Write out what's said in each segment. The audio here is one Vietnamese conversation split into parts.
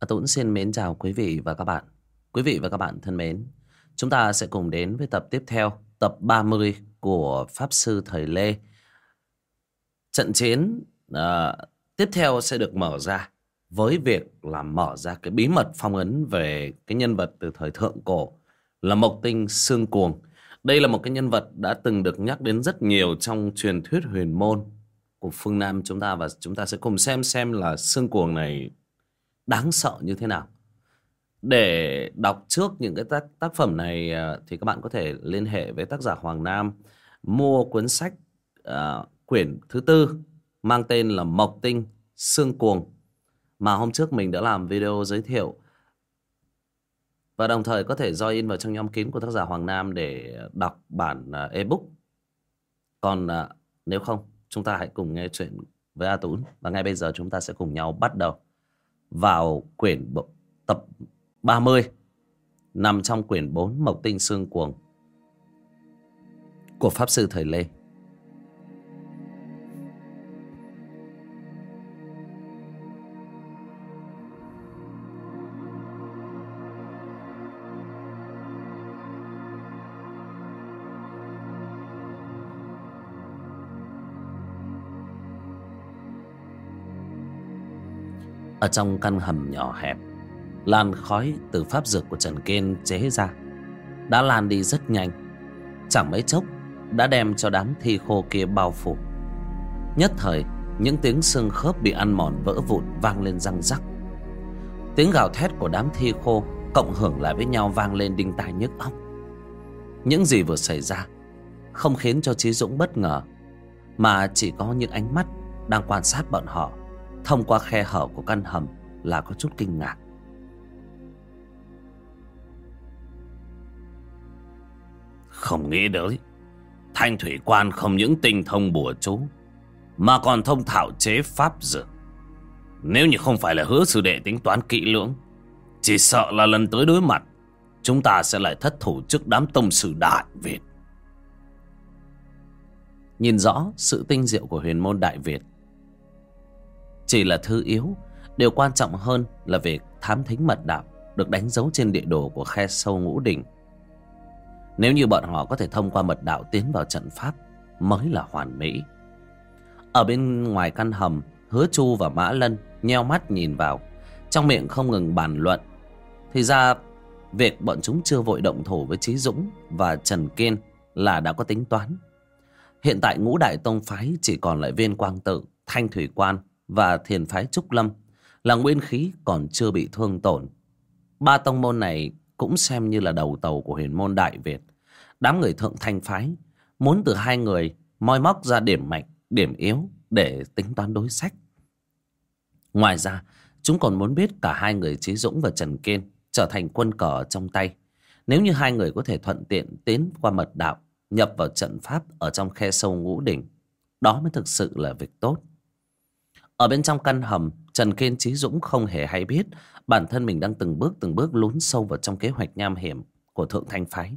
Ờ, à, Tuấn xin mến chào quý vị và các bạn. Quý vị và các bạn thân mến, chúng ta sẽ cùng đến với tập tiếp theo, tập 30 của Pháp Sư Thời Lê. Trận chiến à, tiếp theo sẽ được mở ra với việc là mở ra cái bí mật phong ấn về cái nhân vật từ thời thượng cổ là Mộc Tinh Sương Cuồng. Đây là một cái nhân vật đã từng được nhắc đến rất nhiều trong truyền thuyết huyền môn của phương Nam chúng ta và chúng ta sẽ cùng xem xem là Sương Cuồng này đáng sợ như thế nào. Để đọc trước những cái tác, tác phẩm này à, thì các bạn có thể liên hệ với tác giả Hoàng Nam mua cuốn sách uh, quyển thứ tư mang tên là Mộc Tinh Sương Cuồng mà hôm trước mình đã làm video giới thiệu và đồng thời có thể join vào trong nhóm kín của tác giả Hoàng Nam để đọc bản uh, ebook. Còn uh, nếu không, chúng ta hãy cùng nghe chuyện với A Tún và ngay bây giờ chúng ta sẽ cùng nhau bắt đầu vào quyển bộ, tập 30 nằm trong quyển 4 Mộc Tinh Sương Cuồng của Pháp Sư Thời Lê. Ở trong căn hầm nhỏ hẹp, Làn khói từ pháp dược của Trần Kiên chế ra. Đã lan đi rất nhanh. Chẳng mấy chốc, Đã đem cho đám thi khô kia bao phủ. Nhất thời, Những tiếng xương khớp bị ăn mòn vỡ vụn Vang lên răng rắc. Tiếng gào thét của đám thi khô Cộng hưởng lại với nhau vang lên đinh tai nhức óc. Những gì vừa xảy ra Không khiến cho Trí Dũng bất ngờ, Mà chỉ có những ánh mắt Đang quan sát bọn họ thông qua khe hở của căn hầm là có chút kinh ngạc. Không nghĩ tới, thanh thủy quan không những tinh thông bùa chú, mà còn thông thạo chế pháp dược. Nếu như không phải là hứa sư đệ tính toán kỹ lưỡng, chỉ sợ là lần tới đối mặt, chúng ta sẽ lại thất thủ trước đám tông sử Đại Việt. Nhìn rõ sự tinh diệu của huyền môn Đại Việt, chỉ là thứ yếu. Điều quan trọng hơn là việc thám thính mật đạo Được đánh dấu trên địa đồ của khe sâu ngũ đỉnh. Nếu như bọn họ có thể thông qua mật đạo tiến vào trận pháp, Mới là hoàn mỹ. Ở bên ngoài căn hầm, Hứa Chu và Mã Lân nheo mắt nhìn vào. Trong miệng không ngừng bàn luận. Thì ra, Việc bọn chúng chưa vội động thủ với Trí Dũng Và Trần Kiên Là đã có tính toán. Hiện tại ngũ đại tông phái chỉ còn lại viên quang tự, Thanh thủy quan và thiền phái Trúc Lâm là nguyên khí còn chưa bị thương tổn. Ba tông môn này cũng xem như là đầu tàu của huyền môn Đại Việt. Đám người thượng thanh phái muốn từ hai người moi móc ra điểm mạnh, điểm yếu để tính toán đối sách. Ngoài ra, chúng còn muốn biết cả hai người Trí Dũng và Trần Kiên trở thành quân cờ trong tay. Nếu như hai người có thể thuận tiện tiến qua mật đạo, nhập vào trận pháp ở trong khe sâu ngũ đỉnh, đó mới thực sự là việc tốt. Ở bên trong căn hầm, Trần Kiên Trí Dũng không hề hay biết bản thân mình đang từng bước từng bước lún sâu vào trong kế hoạch nham hiểm của Thượng Thanh Phái.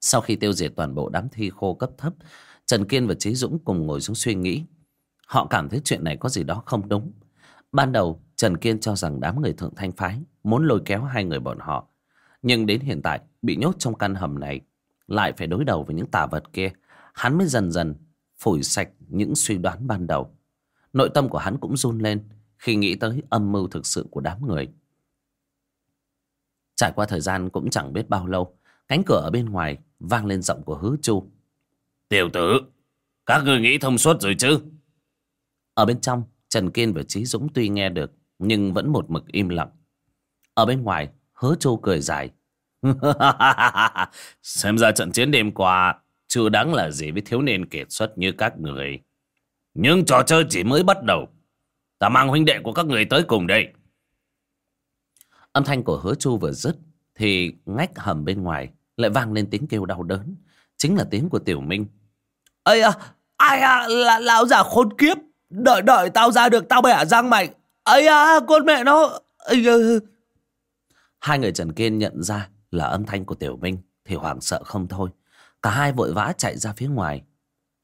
Sau khi tiêu diệt toàn bộ đám thi khô cấp thấp, Trần Kiên và Trí Dũng cùng ngồi xuống suy nghĩ. Họ cảm thấy chuyện này có gì đó không đúng. Ban đầu, Trần Kiên cho rằng đám người Thượng Thanh Phái muốn lôi kéo hai người bọn họ. Nhưng đến hiện tại, bị nhốt trong căn hầm này, lại phải đối đầu với những tà vật kia. Hắn mới dần dần phủi sạch những suy đoán ban đầu. Nội tâm của hắn cũng run lên khi nghĩ tới âm mưu thực sự của đám người. Trải qua thời gian cũng chẳng biết bao lâu, cánh cửa ở bên ngoài vang lên giọng của hứa chu. Tiểu tử, các người nghĩ thông suốt rồi chứ? Ở bên trong, Trần Kiên và Trí Dũng tuy nghe được, nhưng vẫn một mực im lặng. Ở bên ngoài, hứa chu cười dài. Xem ra trận chiến đêm qua chưa đáng là gì với thiếu niên kiệt xuất như các người. Nhưng trò chơi chỉ mới bắt đầu. Ta mang huynh đệ của các người tới cùng đây. Âm thanh của hứa chu vừa dứt thì ngách hầm bên ngoài lại vang lên tiếng kêu đau đớn. Chính là tiếng của Tiểu Minh. Ây à, ai à, là lão già khốn kiếp. Đợi đợi tao ra được tao bẻ răng mày. Ây à, con mẹ nó. Ây à. Hai người Trần Kiên nhận ra là âm thanh của Tiểu Minh thì hoảng sợ không thôi. Cả hai vội vã chạy ra phía ngoài.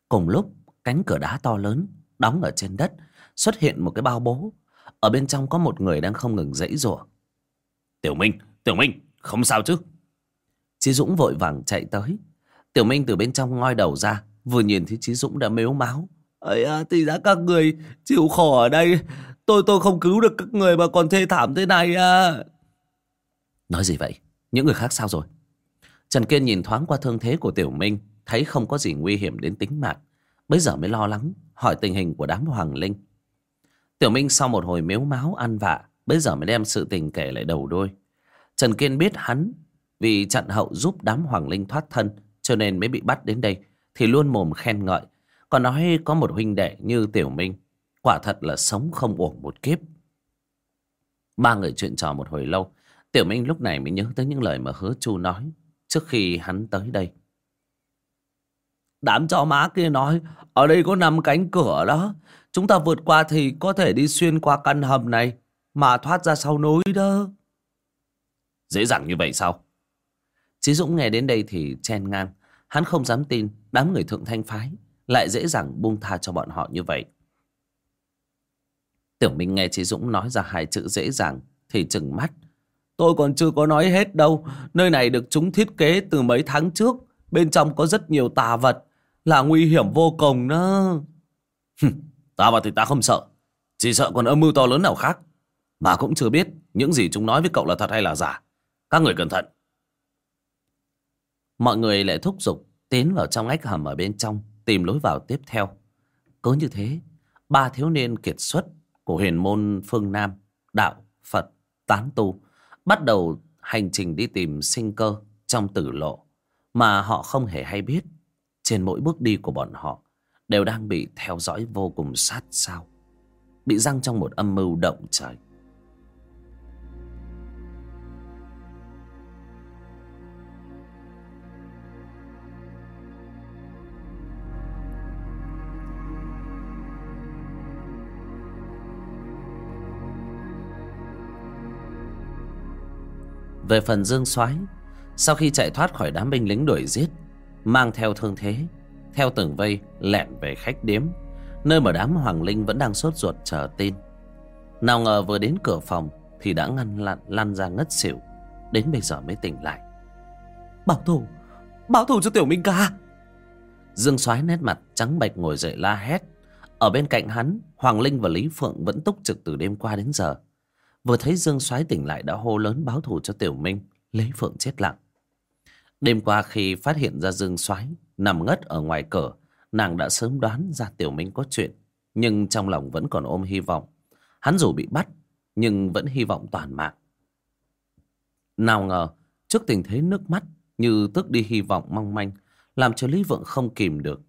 Cùng lúc cánh cửa đá to lớn đóng ở trên đất xuất hiện một cái bao bố. Ở bên trong có một người đang không ngừng dãy rủa. Tiểu Minh, Tiểu Minh, không sao chứ? Chí Dũng vội vàng chạy tới. Tiểu Minh từ bên trong ngoi đầu ra Vừa nhìn thấy Chí Dũng đã mếu máu. Ấy à, thì ra các người chịu khổ ở đây. Tôi tôi không cứu được các người mà còn thê thảm thế này à. Nói gì vậy? Những người khác sao rồi? Trần kiên nhìn thoáng qua thương thế của tiểu minh thấy không có gì nguy hiểm đến tính mạng bây giờ mới lo lắng, hỏi tình hình của đám hoàng linh. Tiểu minh sau một hồi mếu máu ăn vạ bây giờ mới đem sự tình kể lại đầu đôi. Trần kiên biết hắn vì chặn hậu giúp đám hoàng linh thoát thân, cho nên mới bị bắt đến đây, thì luôn mồm khen ngợi. Còn nói có một huynh đệ như Tiểu Minh, Quả thật là sống không uổng một kiếp. Ba người chuyện trò một hồi lâu, Tiểu Minh lúc này mới nhớ tới những lời mà hứa chu nói Trước khi hắn tới đây. Đám chó má kia nói, Ở đây có năm cánh cửa đó Chúng ta vượt qua thì có thể đi xuyên qua căn hầm này Mà thoát ra sau núi đó Dễ dàng như vậy sao Chí Dũng nghe đến đây thì chen ngang Hắn không dám tin đám người thượng thanh phái lại dễ dàng buông tha cho bọn họ như vậy. Tiểu Minh nghe Chí Dũng nói ra hai chữ dễ dàng thì chừng mắt. Tôi còn chưa có nói hết đâu. Nơi này được chúng thiết kế từ mấy tháng trước. Bên trong có rất nhiều tà vật. Là nguy hiểm vô cùng đó. ta vào thì ta không sợ. Chỉ sợ còn âm mưu to lớn nào khác. Mà cũng chưa biết những gì chúng nói với cậu là thật hay là giả. Các người cẩn thận. Mọi người lại thúc giục tiến vào trong ách hầm ở bên trong tìm lối vào tiếp theo. Cứ như thế, ba thiếu niên kiệt xuất của huyền môn phương Nam, đạo, Phật, tán tu bắt đầu hành trình đi tìm sinh cơ trong tử lộ mà họ không hề hay biết. Trên mỗi bước đi của bọn họ đều đang bị theo dõi vô cùng sát sao, bị răng trong một âm mưu động trời. Về phần Dương Soái, sau khi chạy thoát khỏi đám binh lính đuổi giết, mang theo thương thế, theo từng vây lẹn về khách điếm, nơi mà đám hoàng linh vẫn đang sốt ruột chờ tin. Nào ngờ vừa đến cửa phòng thì đã ngăn lăn, lăn ra ngất xỉu, đến bây giờ mới tỉnh lại. Bảo thủ, bảo thủ cho tiểu minh ca. Dương Soái nét mặt trắng bệch ngồi dậy la hét. Ở bên cạnh hắn, Hoàng Linh và Lý Phượng vẫn túc trực từ đêm qua đến giờ. Vừa thấy Dương Soái tỉnh lại đã hô lớn báo thù cho Tiểu Minh, lấy Phượng chết lặng. Đêm qua khi phát hiện ra Dương Soái nằm ngất ở ngoài cửa, nàng đã sớm đoán ra Tiểu Minh có chuyện, nhưng trong lòng vẫn còn ôm hy vọng. Hắn dù bị bắt, nhưng vẫn hy vọng toàn mạng. Nào ngờ, trước tình thế nước mắt như tức đi hy vọng mong manh, làm cho Lý Vượng không kìm được,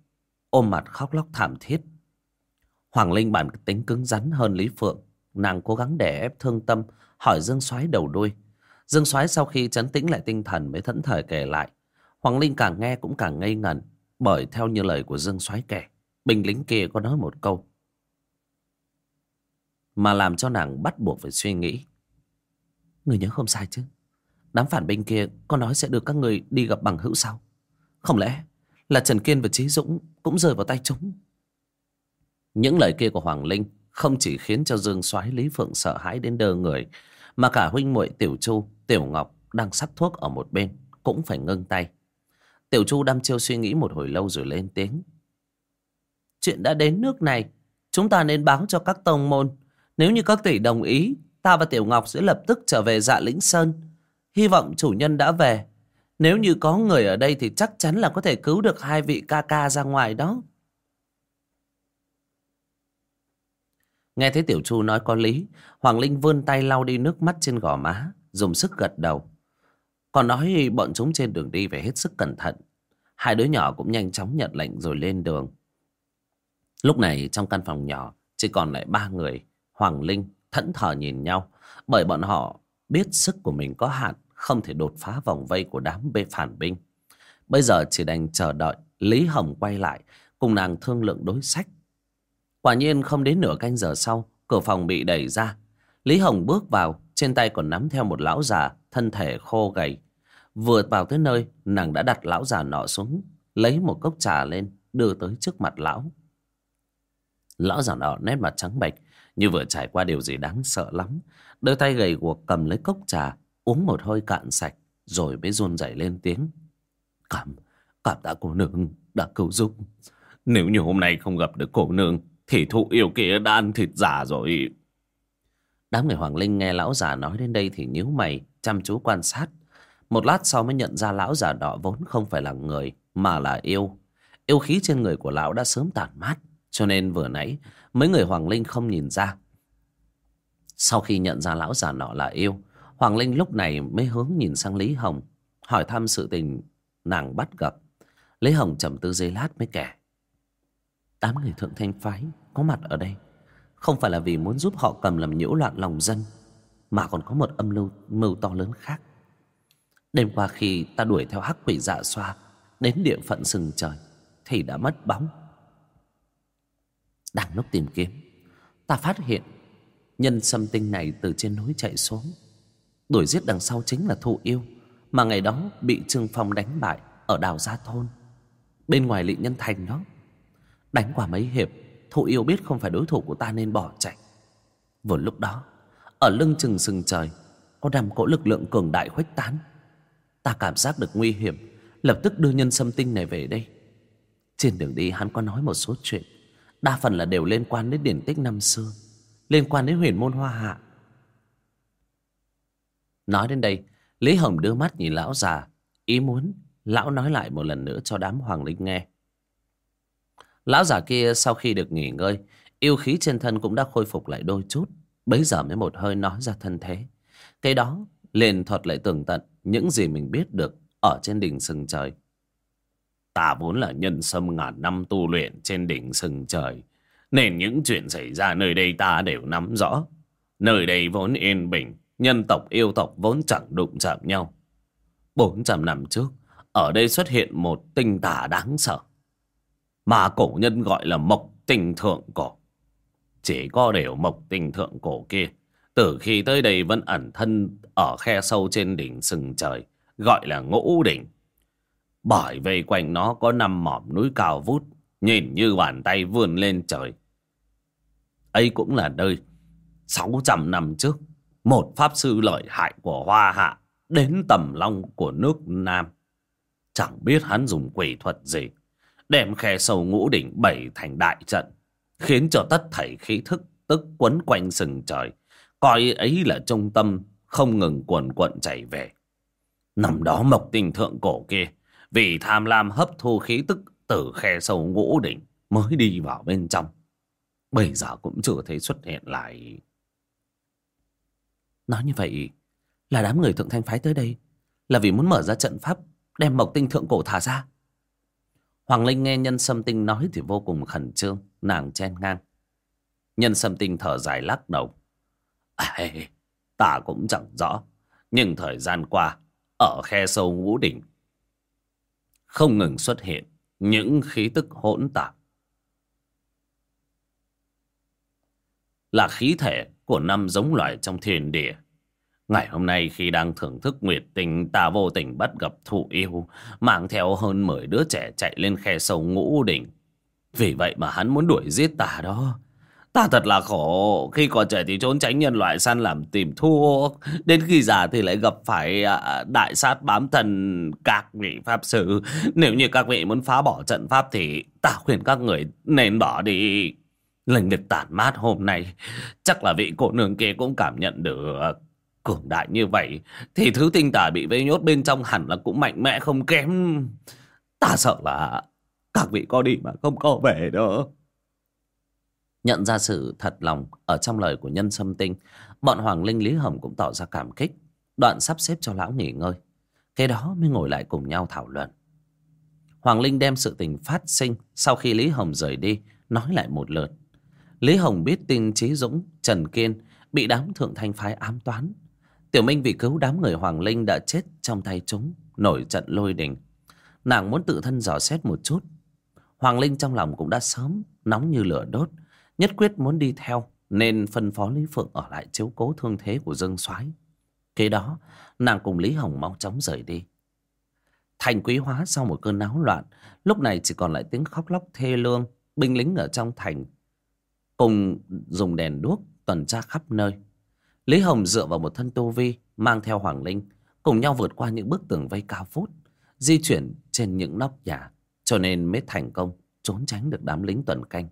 ôm mặt khóc lóc thảm thiết. Hoàng Linh bản tính cứng rắn hơn Lý Phượng, nàng cố gắng đè ép thương tâm hỏi dương soái đầu đuôi dương soái sau khi chấn tĩnh lại tinh thần mới thẫn thờ kể lại. Hoàng linh càng nghe cũng càng ngây ngẩn bởi theo như lời của dương soái kể binh lính kia có nói một câu. Mà làm cho nàng bắt buộc phải suy nghĩ. Người nhớ không sai chứ? Đám phản binh kia có nói sẽ được các người đi gặp bằng hữu sao? Không lẽ là trần kiên và trí dũng cũng rơi vào tay chúng? Những lời kia của hoàng linh không chỉ khiến cho Dương Soái Lý Phượng sợ hãi đến đơ người, mà cả huynh muội Tiểu Chu, Tiểu Ngọc đang sắc thuốc ở một bên cũng phải ngưng tay. Tiểu Chu đăm chiêu suy nghĩ một hồi lâu rồi lên tiếng. Chuyện đã đến nước này, chúng ta nên báo cho các tông môn. Nếu như các tỷ đồng ý, ta và Tiểu Ngọc sẽ lập tức trở về dạ lĩnh Sơn. Hy vọng chủ nhân đã về. Nếu như có người ở đây thì chắc chắn là có thể cứu được hai vị ca ca ra ngoài đó. Nghe thấy Tiểu Chu nói có lý, Hoàng Linh vươn tay lau đi nước mắt trên gò má, dùng sức gật đầu. Còn nói bọn chúng trên đường đi phải hết sức cẩn thận. Hai đứa nhỏ cũng nhanh chóng nhận lệnh rồi lên đường. Lúc này trong căn phòng nhỏ chỉ còn lại ba người. Hoàng Linh thẫn thờ nhìn nhau bởi bọn họ biết sức của mình có hạn không thể đột phá vòng vây của đám bê phản binh. Bây giờ chỉ đành chờ đợi Lý Hồng quay lại cùng nàng thương lượng đối sách Quả nhiên không đến nửa canh giờ sau, cửa phòng bị đẩy ra. Lý Hồng bước vào, trên tay còn nắm theo một lão già, thân thể khô gầy. Vừa vào tới nơi, nàng đã đặt lão già nọ xuống, lấy một cốc trà lên, đưa tới trước mặt lão. Lão già nọ nét mặt trắng bệch, Như vừa trải qua điều gì đáng sợ lắm Đôi tay gầy guộc cầm lấy cốc trà Uống một hơi cạn sạch Rồi mới run rẩy lên tiếng Cảm, cảm tạ cô nương đã cứu giúp Nếu như hôm nay không gặp được cô nương Thì thụ yêu kia đã ăn thịt giả rồi Đám người Hoàng Linh nghe lão già nói đến đây thì nhíu mày, Chăm chú quan sát. Một lát sau mới nhận ra lão già đó vốn không phải là người, Mà là yêu. Yêu khí trên người của lão đã sớm tàn mát, Cho nên vừa nãy Mấy người Hoàng Linh không nhìn ra. Sau khi nhận ra lão già nọ là yêu, Hoàng Linh lúc này mới hướng nhìn sang Lý Hồng, Hỏi thăm sự tình nàng bắt gặp. Lý Hồng trầm tư giây lát mới kể. Đám người thượng thanh phái Có mặt ở đây. Không phải là vì muốn giúp họ cầm làm nhiễu loạn lòng dân, Mà còn có một âm mưu mưu to lớn khác. Đêm qua khi ta đuổi theo hắc quỷ dạ xoa Đến địa phận sừng trời Thì đã mất bóng. Đang lúc tìm kiếm, Ta phát hiện Nhân xâm tinh này từ trên núi chạy xuống. Đuổi giết đằng sau chính là thụ yêu, Mà ngày đó bị Trương Phong đánh bại Ở đảo Gia Thôn, Bên ngoài lị nhân thành đó. Đánh qua mấy hiệp Thụ yêu biết không phải đối thủ của ta nên bỏ chạy. Vừa lúc đó, Ở lưng chừng sừng trời, Có đàm cỗ lực lượng cường đại khuếch tán. Ta cảm giác được nguy hiểm, Lập tức đưa nhân xâm tinh này về đây. Trên đường đi, hắn có nói một số chuyện, Đa phần là đều liên quan đến điển tích năm xưa, Liên quan đến huyền môn hoa hạ. Nói đến đây, Lý Hồng đưa mắt nhìn lão già, Ý muốn lão nói lại một lần nữa cho đám hoàng linh nghe. Lão già kia sau khi được nghỉ ngơi, Yêu khí trên thân cũng đã khôi phục lại đôi chút. Bấy giờ mới một hơi nói ra thân thế. Cái đó, liền thuật lại tường tận Những gì mình biết được Ở trên đỉnh sừng trời. Ta vốn là nhân sâm ngàn năm tu luyện Trên đỉnh sừng trời, Nên những chuyện xảy ra nơi đây ta đều nắm rõ. Nơi đây vốn yên bình, Nhân tộc yêu tộc vốn chẳng đụng chạm nhau. Bốn trăm năm trước, Ở đây xuất hiện một tinh tà đáng sợ mà cổ nhân gọi là mộc tình thượng cổ. Chỉ có điều mộc tình thượng cổ kia, từ khi tới đây vẫn ẩn thân ở khe sâu trên đỉnh sừng trời, gọi là ngũ đỉnh. Bởi vây quanh nó có năm mỏm núi cao vút, nhìn như bàn tay vươn lên trời. ấy cũng là nơi 600 năm trước, một pháp sư lợi hại của Hoa Hạ đến tầm long của nước Nam. Chẳng biết hắn dùng quỷ thuật gì đem khe sâu ngũ đỉnh bảy thành đại trận, khiến cho tất thảy khí thức tức quấn quanh sừng trời. Coi ấy là trung tâm, không ngừng cuồn cuộn chảy về. Nằm đó mộc tình thượng cổ kia, vì tham lam hấp thu khí tức từ khe sâu ngũ đỉnh mới đi vào bên trong. Bây giờ cũng chưa thấy xuất hiện lại. Nói như vậy, là đám người thượng thanh phái tới đây là vì muốn mở ra trận pháp đem mộc tinh thượng cổ thả ra. Hoàng Linh nghe nhân sâm tinh nói thì vô cùng khẩn trương, nàng chen ngang. Nhân sâm tinh thở dài lắc đầu. À, ta cũng chẳng rõ, nhưng thời gian qua, ở khe sâu ngũ đỉnh, không ngừng xuất hiện những khí tức hỗn tạp. Là khí thể của năm giống loài trong thiên địa. Ngày hôm nay khi đang thưởng thức nguyệt tình, ta vô tình bắt gặp thụ yêu, Mang theo hơn 10 đứa trẻ chạy lên khe sâu ngũ đỉnh. Vì vậy mà hắn muốn đuổi giết ta đó. Ta thật là khổ, Khi còn trẻ thì trốn tránh nhân loại săn làm tìm thuốc Đến khi già thì lại gặp phải à, đại sát bám thần các vị pháp sư. Nếu như các vị muốn phá bỏ trận pháp thì ta khuyên các người nên bỏ đi. Lệnh lực tản mát hôm nay, Chắc là vị cô nương kia cũng cảm nhận được Cường đại như vậy Thì thứ tinh tà bị vây nhốt bên trong hẳn là cũng mạnh mẽ không kém. Ta sợ là Các vị có đi mà không có về đâu Nhận ra sự thật lòng Ở trong lời của nhân sâm tinh Bọn Hoàng Linh Lý Hồng cũng tỏ ra cảm kích. Đoạn sắp xếp cho lão nghỉ ngơi Kế đó mới ngồi lại cùng nhau thảo luận. Hoàng Linh đem sự tình phát sinh Sau khi Lý Hồng rời đi Nói lại một lượt. Lý Hồng biết tin Trí Dũng, Trần Kiên Bị đám thượng thanh phái ám toán Tiểu Minh vì cứu đám người Hoàng Linh đã chết trong tay chúng, nổi trận lôi đình. Nàng muốn tự thân dò xét một chút. Hoàng Linh trong lòng cũng đã sớm, nóng như lửa đốt. Nhất quyết muốn đi theo, nên phân phó Lý Phượng ở lại chiếu cố thương thế của Dương Soái. Kế đó, nàng cùng Lý Hồng mau chóng rời đi. Thành quý hóa sau một cơn náo loạn, lúc này chỉ còn lại tiếng khóc lóc thê lương, binh lính ở trong thành. cùng dùng đèn đuốc tuần tra khắp nơi. Lý Hồng dựa vào một thân tu vi, mang theo Hoàng Linh, cùng nhau vượt qua những bức tường vây cao phút, di chuyển trên những nóc nhà, cho nên mới thành công trốn tránh được đám lính tuần canh.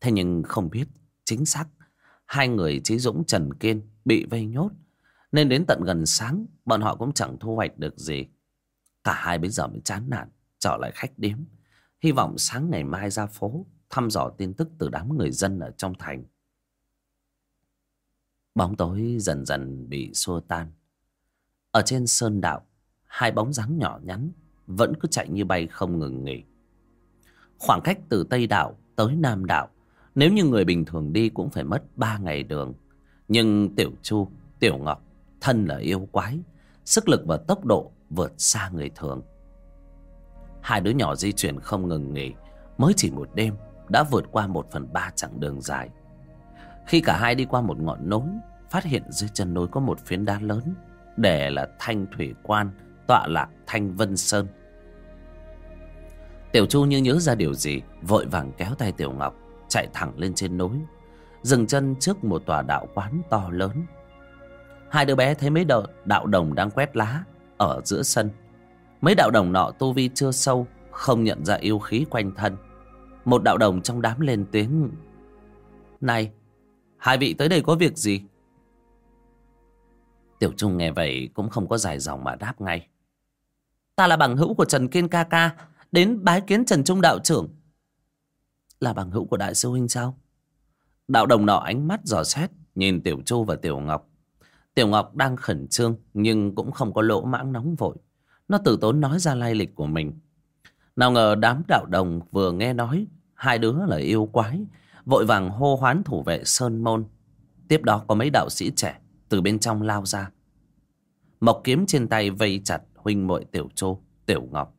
Thế nhưng không biết chính xác hai người Chí Dũng Trần Kiên bị vây nhốt, nên đến tận gần sáng bọn họ cũng chẳng thu hoạch được gì. Cả hai bây giờ mới chán nản, trở lại khách điếm, hy vọng sáng ngày mai ra phố thăm dò tin tức từ đám người dân ở trong thành. Bóng tối dần dần bị xua tan. Ở trên sơn đạo, hai bóng dáng nhỏ nhắn vẫn cứ chạy như bay không ngừng nghỉ. Khoảng cách từ Tây đảo tới Nam đảo nếu như người bình thường đi cũng phải mất ba ngày đường. Nhưng Tiểu Chu, Tiểu Ngọc, thân là yêu quái, sức lực và tốc độ vượt xa người thường. Hai đứa nhỏ di chuyển không ngừng nghỉ, mới chỉ một đêm đã vượt qua một phần ba chặng đường dài. Khi cả hai đi qua một ngọn núi, phát hiện dưới chân núi có một phiến đá lớn, để là thanh thủy quan, tọa lạc thanh vân sơn. Tiểu Chu như nhớ ra điều gì, vội vàng kéo tay Tiểu Ngọc, chạy thẳng lên trên núi, dừng chân trước một tòa đạo quán to lớn. Hai đứa bé thấy mấy đạo, đạo đồng đang quét lá ở giữa sân. Mấy đạo đồng nọ tu vi chưa sâu, không nhận ra yêu khí quanh thân. Một đạo đồng trong đám lên tiếng. Này, hai vị tới đây có việc gì? Tiểu Trung nghe vậy cũng không có dài dòng mà đáp ngay. Ta là bằng hữu của Trần Kiên ca ca, đến bái kiến Trần Trung đạo trưởng. Là bằng hữu của đại sư huynh sao? Đạo đồng nọ ánh mắt dò xét, nhìn Tiểu Chu và Tiểu Ngọc. Tiểu Ngọc đang khẩn trương nhưng cũng không có lỗ mãng nóng vội. Nó từ tốn nói ra lai lịch của mình. Nào ngờ đám đạo đồng vừa nghe nói hai đứa là yêu quái, vội vàng hô hoán thủ vệ Sơn Môn. Tiếp đó có mấy đạo sĩ trẻ từ bên trong lao ra. Mộc kiếm trên tay vây chặt huynh muội Tiểu Châu, Tiểu Ngọc.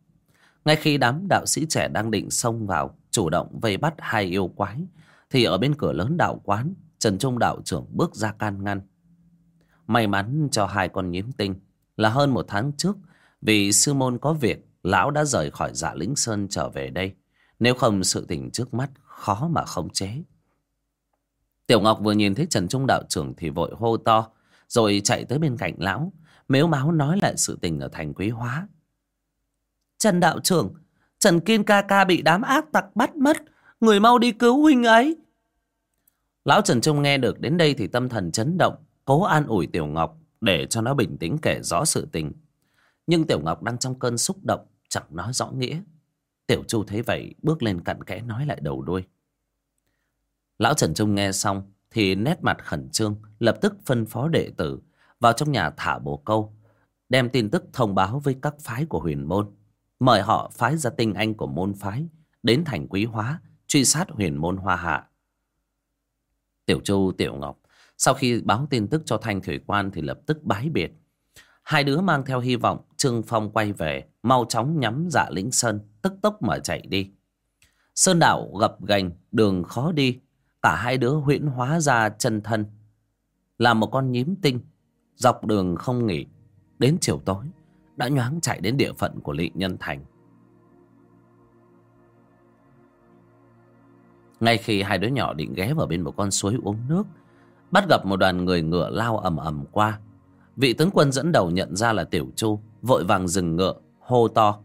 Ngay khi đám đạo sĩ trẻ đang định xông vào, chủ động vây bắt hai yêu quái, thì ở bên cửa lớn đạo quán, Trần Trung đạo trưởng bước ra can ngăn. May mắn cho hai con nhím tinh là hơn một tháng trước, vì sư môn có việc, lão đã rời khỏi giả lĩnh sơn trở về đây. Nếu không sự tình trước mắt khó mà không chế. Tiểu Ngọc vừa nhìn thấy Trần Trung đạo trưởng thì vội hô to, rồi chạy tới bên cạnh lão, mếu máu nói lại sự tình ở thành quý hóa. Trần đạo trưởng, Trần Kiên ca ca bị đám ác tặc bắt mất, người mau đi cứu huynh ấy. Lão Trần Trung nghe được đến đây thì tâm thần chấn động, cố an ủi Tiểu Ngọc để cho nó bình tĩnh kể rõ sự tình. Nhưng Tiểu Ngọc đang trong cơn xúc động, chẳng nói rõ nghĩa. Tiểu Chu thấy vậy bước lên cặn kẽ nói lại đầu đuôi. Lão Trần Trung nghe xong thì nét mặt khẩn trương, lập tức phân phó đệ tử vào trong nhà thả bồ câu, đem tin tức thông báo với các phái của huyền môn, mời họ phái ra tinh anh của môn phái đến thành quý hóa, truy sát huyền môn hoa hạ. Tiểu Châu, Tiểu Ngọc sau khi báo tin tức cho Thanh Thủy Quan thì lập tức bái biệt. Hai đứa mang theo hy vọng Trương Phong quay về, mau chóng nhắm dạ lĩnh sơn, tức tốc mà chạy đi. Sơn đảo gập gành, đường khó đi, cả hai đứa huyễn hóa ra chân thân. Là một con nhím tinh, dọc đường không nghỉ, đến chiều tối, đã nhoáng chạy đến địa phận của Lị Nhân Thành. Ngay khi hai đứa nhỏ định ghé vào bên một con suối uống nước, bắt gặp một đoàn người ngựa lao ầm ầm qua. Vị tướng quân dẫn đầu nhận ra là Tiểu Chu, vội vàng dừng ngựa, hô to.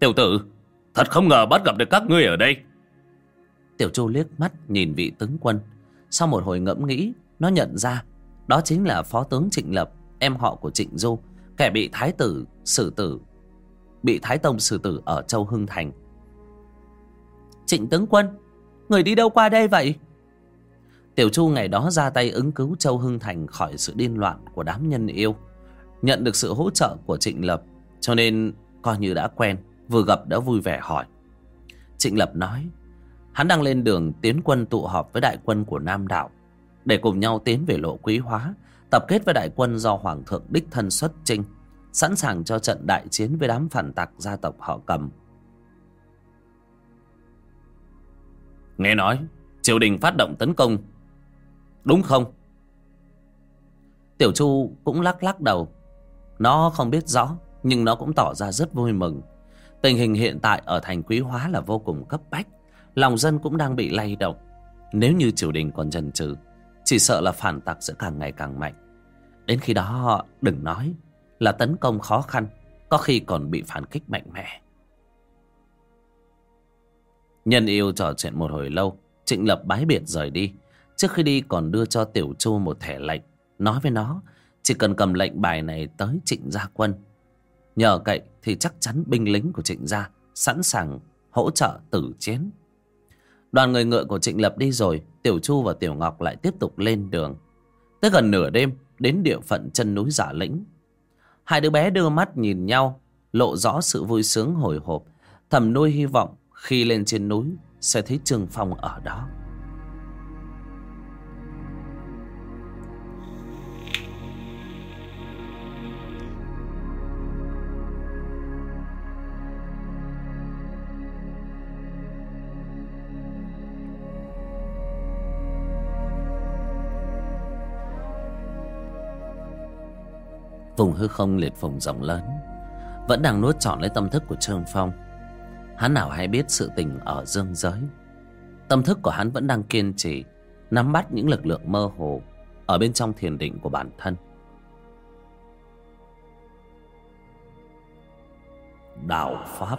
Tiểu tử, thật không ngờ bắt gặp được các ngươi ở đây. Tiểu Chu liếc mắt nhìn vị tướng quân. Sau một hồi ngẫm nghĩ, nó nhận ra đó chính là phó tướng Trịnh Lập, em họ của Trịnh Du, kẻ bị thái tử xử tử, bị thái tông xử tử ở Châu Hưng Thành. Trịnh tướng quân, người đi đâu qua đây vậy? Tiểu Chu ngày đó ra tay ứng cứu Châu Hưng Thành khỏi sự điên loạn của đám nhân yêu. Nhận được sự hỗ trợ của Trịnh Lập, cho nên coi như đã quen, vừa gặp đã vui vẻ hỏi. Trịnh Lập nói, hắn đang lên đường tiến quân tụ họp với đại quân của Nam Đạo, để cùng nhau tiến về lộ quý hóa, tập kết với đại quân do Hoàng thượng đích thân xuất chinh, sẵn sàng cho trận đại chiến với đám phản tặc gia tộc họ cầm. Nghe nói, triều đình phát động tấn công Đúng không? Tiểu Chu cũng lắc lắc đầu. Nó không biết rõ, nhưng nó cũng tỏ ra rất vui mừng. Tình hình hiện tại ở thành Quý Hóa là vô cùng cấp bách. Lòng dân cũng đang bị lay động. Nếu như triều đình còn chần chừ, Chỉ sợ là phản tặc sẽ càng ngày càng mạnh. Đến khi đó, đừng nói Là tấn công khó khăn, Có khi còn bị phản kích mạnh mẽ. Nhân yêu trò chuyện một hồi lâu, Trịnh Lập bái biệt rời đi. Trước khi đi còn đưa cho Tiểu Chu một thẻ lệnh, Nói với nó, Chỉ cần cầm lệnh bài này tới trịnh gia quân Nhờ cậy thì chắc chắn binh lính của trịnh gia Sẵn sàng hỗ trợ tử chiến. Đoàn người ngựa của Trịnh Lập đi rồi, Tiểu Chu và Tiểu Ngọc lại tiếp tục lên đường. Tới gần nửa đêm, Đến địa phận chân núi giả lĩnh. Hai đứa bé đưa mắt nhìn nhau, Lộ rõ sự vui sướng hồi hộp, Thầm nuôi hy vọng Khi lên trên núi Sẽ thấy Trương Phong ở đó. Vùng hư không liệt phùng rộng lớn, Vẫn đang nuốt trọn lấy tâm thức của Trương Phong. Hắn nào hay biết sự tình ở dương giới. Tâm thức của hắn vẫn đang kiên trì, Nắm bắt những lực lượng mơ hồ Ở bên trong thiền định của bản thân. Đạo Pháp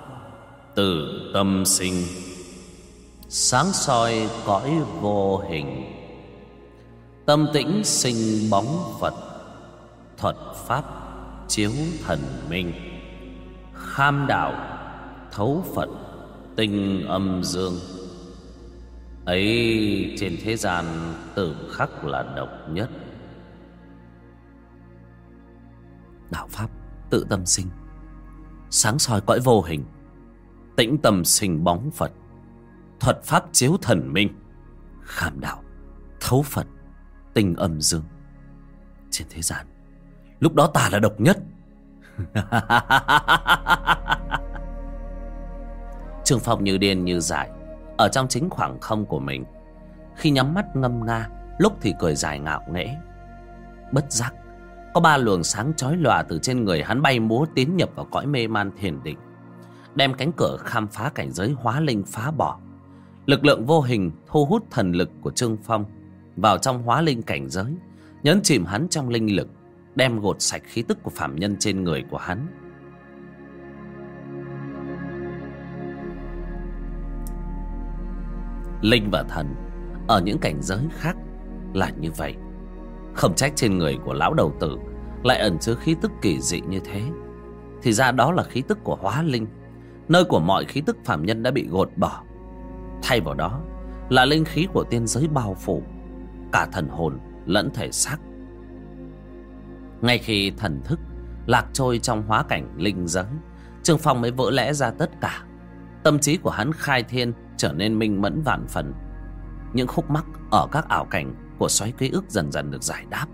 Từ tâm sinh. Sáng soi cõi vô hình. Tâm tĩnh sinh bóng Phật thuật pháp chiếu thần minh, kham đạo thấu phật tinh âm dương. Ấy trên thế gian tự khắc là độc nhất. Đạo pháp tự tâm sinh, sáng soi cõi vô hình, tĩnh tâm sinh bóng phật, thuật pháp chiếu thần minh khảm đạo thấu phật tinh âm dương. Trên thế gian Lúc đó ta là độc nhất. Trương Phong như điên như dại, Ở trong chính khoảng không của mình. Khi nhắm mắt ngâm nga, Lúc thì cười dài ngạo nghễ. Bất giác, Có ba luồng sáng chói lòa từ trên người hắn bay múa tiến nhập vào cõi mê man thiền định, Đem cánh cửa khám phá cảnh giới hóa linh phá bỏ. Lực lượng vô hình thu hút thần lực của Trương Phong Vào trong hóa linh cảnh giới, Nhấn chìm hắn trong linh lực đem gột sạch khí tức của phạm nhân trên người của hắn. Linh và thần, ở những cảnh giới khác là như vậy. Không trách trên người của lão đầu tử lại ẩn chứa khí tức kỳ dị như thế. Thì ra đó là khí tức của hóa linh, nơi của mọi khí tức phạm nhân đã bị gột bỏ. Thay vào đó là linh khí của tiên giới bao phủ, cả thần hồn lẫn thể xác ngay khi thần thức lạc trôi trong hóa cảnh linh giới, trương phong mới vỡ lẽ ra tất cả. Tâm trí của hắn khai thiên trở nên minh mẫn vạn phần. Những khúc mắc ở các ảo cảnh của xoáy ký ức dần dần được giải đáp.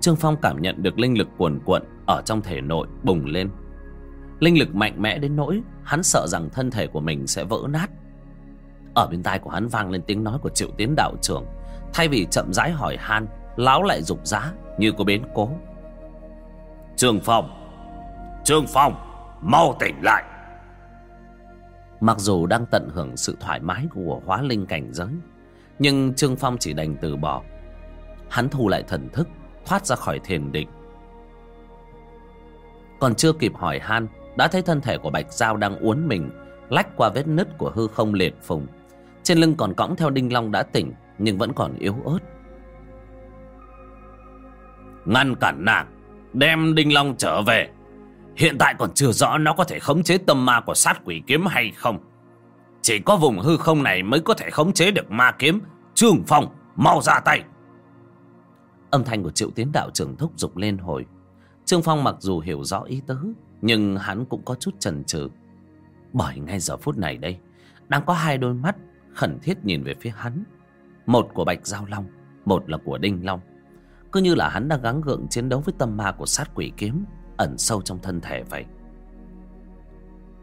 Trương phong cảm nhận được linh lực cuồn cuộn ở trong thể nội bùng lên. Linh lực mạnh mẽ đến nỗi hắn sợ rằng thân thể của mình sẽ vỡ nát. Ở bên tai của hắn vang lên tiếng nói của triệu tiến đạo trưởng thay vì chậm rãi hỏi han lão lại rục rã như có biến cố. Trương phong trương phong, mau tỉnh lại. Mặc dù đang tận hưởng sự thoải mái của hóa linh cảnh giới, nhưng trương phong chỉ đành từ bỏ. Hắn thu lại thần thức, thoát ra khỏi thiền định. Còn chưa kịp hỏi han, đã thấy thân thể của bạch giao đang uốn mình, lách qua vết nứt của hư không liệt phùng. Trên lưng còn cõng theo đinh long đã tỉnh, nhưng vẫn còn yếu ớt ngăn cản nàng, đem đinh long trở về. Hiện tại còn chưa rõ nó có thể khống chế tâm ma của sát quỷ kiếm hay không. Chỉ có vùng hư không này mới có thể khống chế được ma kiếm. Trương phong, mau ra tay. Âm thanh của triệu tiến đạo trưởng thúc giục lên hồi. Trương phong mặc dù hiểu rõ ý tứ, nhưng hắn cũng có chút chần chừ. Bởi ngay giờ phút này đây, đang có hai đôi mắt khẩn thiết nhìn về phía hắn. Một của bạch giao long, một là của đinh long cứ như là hắn đang gắng gượng chiến đấu với tâm ma của sát quỷ kiếm, Ẩn sâu trong thân thể vậy.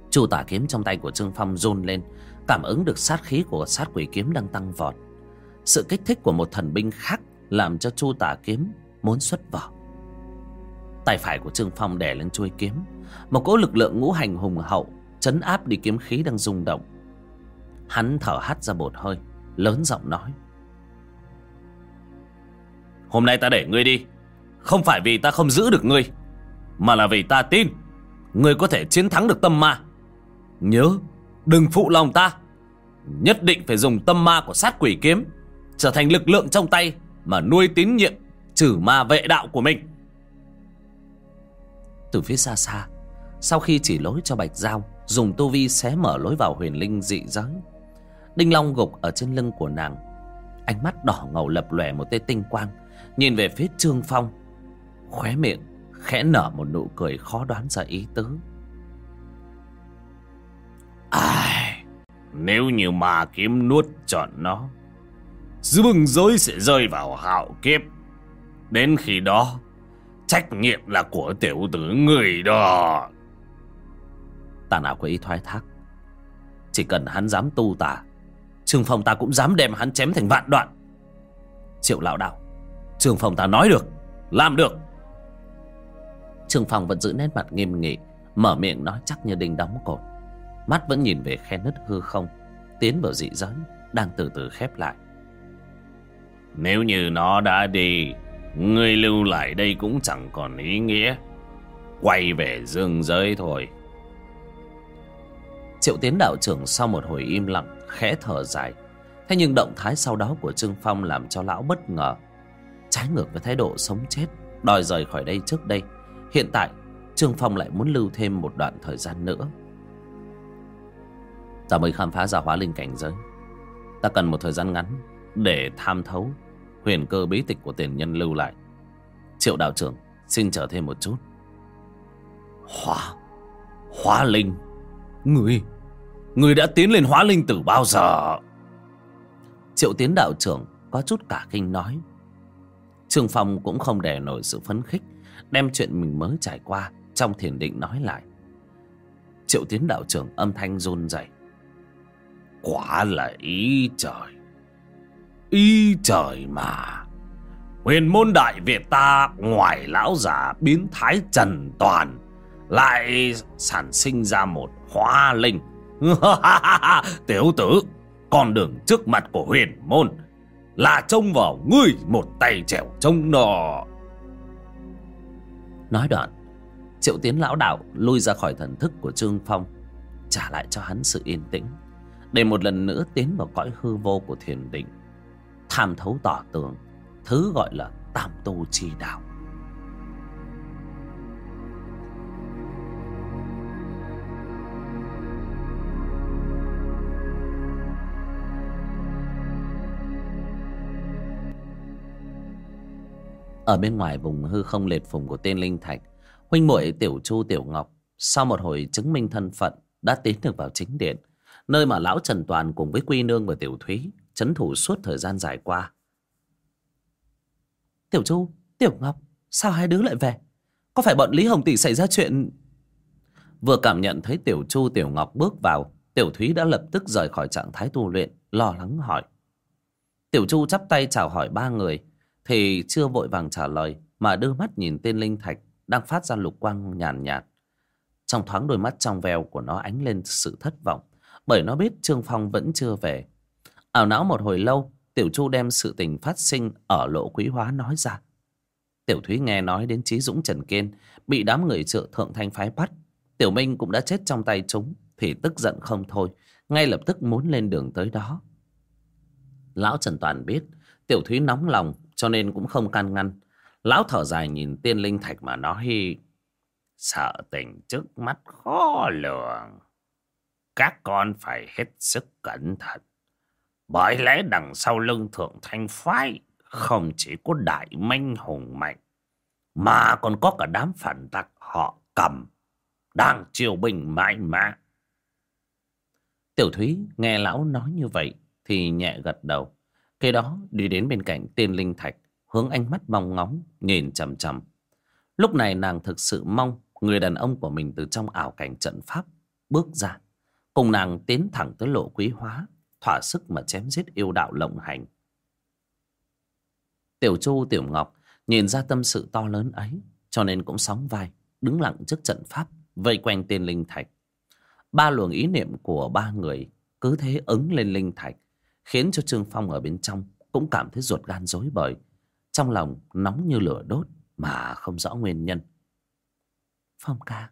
Chu tả kiếm trong tay của Trương Phong run lên, Cảm ứng được sát khí của sát quỷ kiếm đang tăng vọt. Sự kích thích của một thần binh khác Làm cho chu tả kiếm muốn xuất vỏ. Tay phải của Trương Phong đè lên chuôi kiếm, Một cỗ lực lượng ngũ hành hùng hậu Chấn áp đi kiếm khí đang rung động. Hắn thở hắt ra bột hơi, Lớn giọng nói. Hôm nay ta để ngươi đi. Không phải vì ta không giữ được ngươi, Mà là vì ta tin Ngươi có thể chiến thắng được tâm ma. Nhớ, Đừng phụ lòng ta. Nhất định phải dùng tâm ma của sát quỷ kiếm Trở thành lực lượng trong tay Mà nuôi tín nhiệm Trừ ma vệ đạo của mình. Từ phía xa xa, Sau khi chỉ lối cho Bạch Giao, Dùng tu vi xé mở lối vào huyền linh dị giới, Đinh Long gục ở trên lưng của nàng. Ánh mắt đỏ ngầu lập lòe một tia tinh quang Nhìn về phía Trương Phong Khóe miệng khẽ nở một nụ cười khó đoán ra ý tứ. Ai Nếu như mà kiếm nuốt trọn nó Dương giới sẽ rơi vào hạo kiếp. Đến khi đó Trách nhiệm là của tiểu tử người đó. Ta nào có ý thoái thác. Chỉ cần hắn dám tu tà Trương Phong ta cũng dám đem hắn chém thành vạn đoạn. Triệu lão đạo Trương Phong ta nói được Làm được. Trương Phong vẫn giữ nét mặt nghiêm nghị Mở miệng nói chắc như đinh đóng cột. Mắt vẫn nhìn về khe nứt hư không Tiến vào dị giới Đang từ từ khép lại. Nếu như nó đã đi Người lưu lại đây cũng chẳng còn ý nghĩa. Quay về dương giới thôi. Triệu tiến đạo trưởng sau một hồi im lặng Khẽ thở dài. Thế nhưng động thái sau đó của Trương Phong Làm cho lão bất ngờ Trái ngược với thái độ sống chết, Đòi rời khỏi đây trước đây. Hiện tại, Trương Phong lại muốn lưu thêm một đoạn thời gian nữa. Ta mới khám phá ra hóa linh cảnh giới. Ta cần một thời gian ngắn Để tham thấu Huyền cơ bí tịch của tiền nhân lưu lại. Triệu đạo trưởng, Xin chờ thêm một chút. Hóa Hóa linh. Người Người đã tiến lên hóa linh từ bao giờ? Triệu tiến đạo trưởng Có chút cả kinh nói. Trương Phong cũng không đè nổi sự phấn khích, Đem chuyện mình mới trải qua, Trong thiền định nói lại. Triệu tiến đạo trưởng âm thanh run rẩy. Quả là ý trời. Ý trời mà. Huyền môn đại Việt ta, Ngoài lão giả biến thái trần toàn, Lại sản sinh ra một hoa linh. Tiểu tử, Con đường trước mặt của huyền môn là trông vào ngươi Một tay trèo trông nọ. Nói đoạn, Triệu tiến lão đạo lui ra khỏi thần thức của Trương Phong, Trả lại cho hắn sự yên tĩnh, Để một lần nữa tiến vào cõi hư vô của thiền định, Tham thấu tỏ tường, Thứ gọi là tam tu chi đạo. Ở bên ngoài vùng hư không liệt phùng của tên Linh Thạch Huynh muội Tiểu Chu Tiểu Ngọc Sau một hồi chứng minh thân phận Đã tiến được vào chính điện Nơi mà Lão Trần Toàn cùng với Quy Nương và Tiểu Thúy Chấn thủ suốt thời gian dài qua. Tiểu Chu, Tiểu Ngọc Sao hai đứa lại về? Có phải bọn Lý Hồng Tỷ xảy ra chuyện? Vừa cảm nhận thấy Tiểu Chu Tiểu Ngọc bước vào Tiểu Thúy đã lập tức rời khỏi trạng thái tu luyện Lo lắng hỏi. Tiểu Chu chắp tay chào hỏi ba người thì chưa vội vàng trả lời mà đưa mắt nhìn tên linh thạch đang phát ra lục quang nhàn nhạt, trong thoáng đôi mắt trong veo của nó ánh lên sự thất vọng bởi nó biết trương phong vẫn chưa về. Ảo não một hồi lâu tiểu chu đem sự tình phát sinh ở lộ quý hóa nói ra. Tiểu thúy nghe nói đến Chí dũng trần kiên bị đám người trợ thượng thanh phái bắt. Tiểu minh cũng đã chết trong tay chúng thì tức giận không thôi ngay lập tức muốn lên đường tới đó. Lão trần toàn biết tiểu thúy nóng lòng cho nên cũng không can ngăn. Lão thở dài nhìn tiên linh thạch mà nói, Sợ tình trước mắt khó lường. Các con phải hết sức cẩn thận. Bởi lẽ đằng sau lưng thượng thanh phái Không chỉ có đại minh hùng mạnh, Mà còn có cả đám phản tặc họ cầm Đang chiêu binh mãi mã. Tiểu Thúy nghe lão nói như vậy Thì nhẹ gật đầu. Kế đó, đi đến bên cạnh tiên Linh Thạch, Hướng ánh mắt mong ngóng, Nhìn chầm chầm Lúc này nàng thực sự mong Người đàn ông của mình từ trong ảo cảnh trận pháp Bước ra. Cùng nàng tiến thẳng tới lộ quý hóa, Thỏa sức mà chém giết yêu đạo lộng hành. Tiểu Chu, Tiểu Ngọc Nhìn ra tâm sự to lớn ấy, Cho nên cũng sóng vai, Đứng lặng trước trận pháp, Vây quanh tiên Linh Thạch. Ba luồng ý niệm của ba người cứ thế ứng lên linh thạch khiến cho trương phong ở bên trong cũng cảm thấy ruột gan rối bời. Trong lòng nóng như lửa đốt mà không rõ nguyên nhân. Phong ca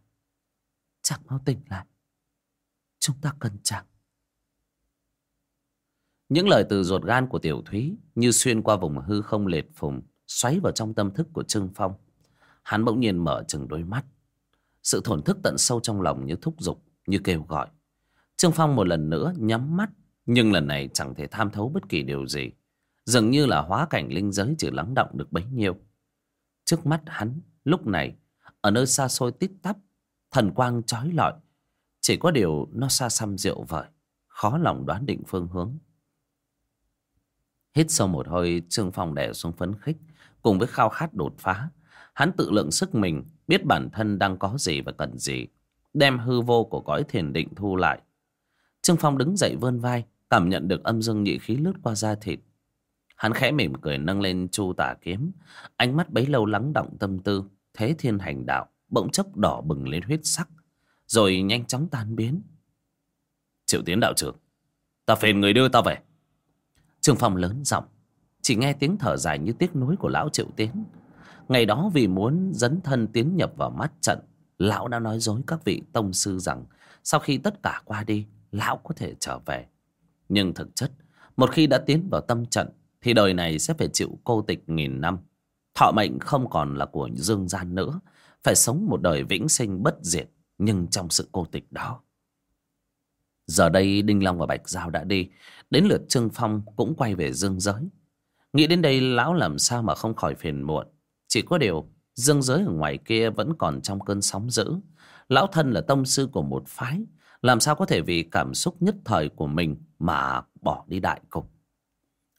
chàng mau tỉnh lại. Chúng ta cần chàng. Những lời từ ruột gan của tiểu thúy như xuyên qua vùng hư không lệt phùng, xoáy vào trong tâm thức của trương phong. Hắn bỗng nhiên mở chừng đôi mắt. Sự thổn thức tận sâu trong lòng như thúc giục, như kêu gọi. Trương phong một lần nữa nhắm mắt nhưng lần này chẳng thể tham thấu bất kỳ điều gì. Dường như là hóa cảnh linh giới chỉ lắng động được bấy nhiêu. Trước mắt hắn, lúc này, ở nơi xa xôi tít tắp, thần quang trói lọi. Chỉ có điều nó xa xăm rượu vời, khó lòng đoán định phương hướng. Hít sâu một hơi, trương phong đè xuống phấn khích, cùng với khao khát đột phá. Hắn tự lượng sức mình, biết bản thân đang có gì và cần gì, đem hư vô của cõi thiền định thu lại. Trương phong đứng dậy vươn vai cảm nhận được âm dương nhị khí lướt qua da thịt. Hắn khẽ mỉm cười nâng lên chu tả kiếm. Ánh mắt bấy lâu lắng động tâm tư. Thế thiên hành đạo bỗng chốc đỏ bừng lên huyết sắc, rồi nhanh chóng tan biến. Triệu tiến đạo trưởng, ta phiền người đưa ta về. Trương phong lớn giọng, chỉ nghe tiếng thở dài như tiếc nuối của lão triệu tiến. Ngày đó vì muốn dấn thân tiến nhập vào mắt trận, lão đã nói dối các vị tông sư rằng sau khi tất cả qua đi, lão có thể trở về nhưng thực chất, một khi đã tiến vào tâm trận, thì đời này sẽ phải chịu cô tịch nghìn năm. Thọ mệnh không còn là của dương gian nữa, phải sống một đời vĩnh sinh bất diệt, nhưng trong sự cô tịch đó. Giờ đây đinh long và bạch giao đã đi, đến lượt trương phong cũng quay về dương giới. Nghĩ đến đây, lão làm sao mà không khỏi phiền muộn. Chỉ có điều, dương giới ở ngoài kia vẫn còn trong cơn sóng dữ. Lão thân là tông sư của một phái, làm sao có thể vì cảm xúc nhất thời của mình mà bỏ đi đại cục.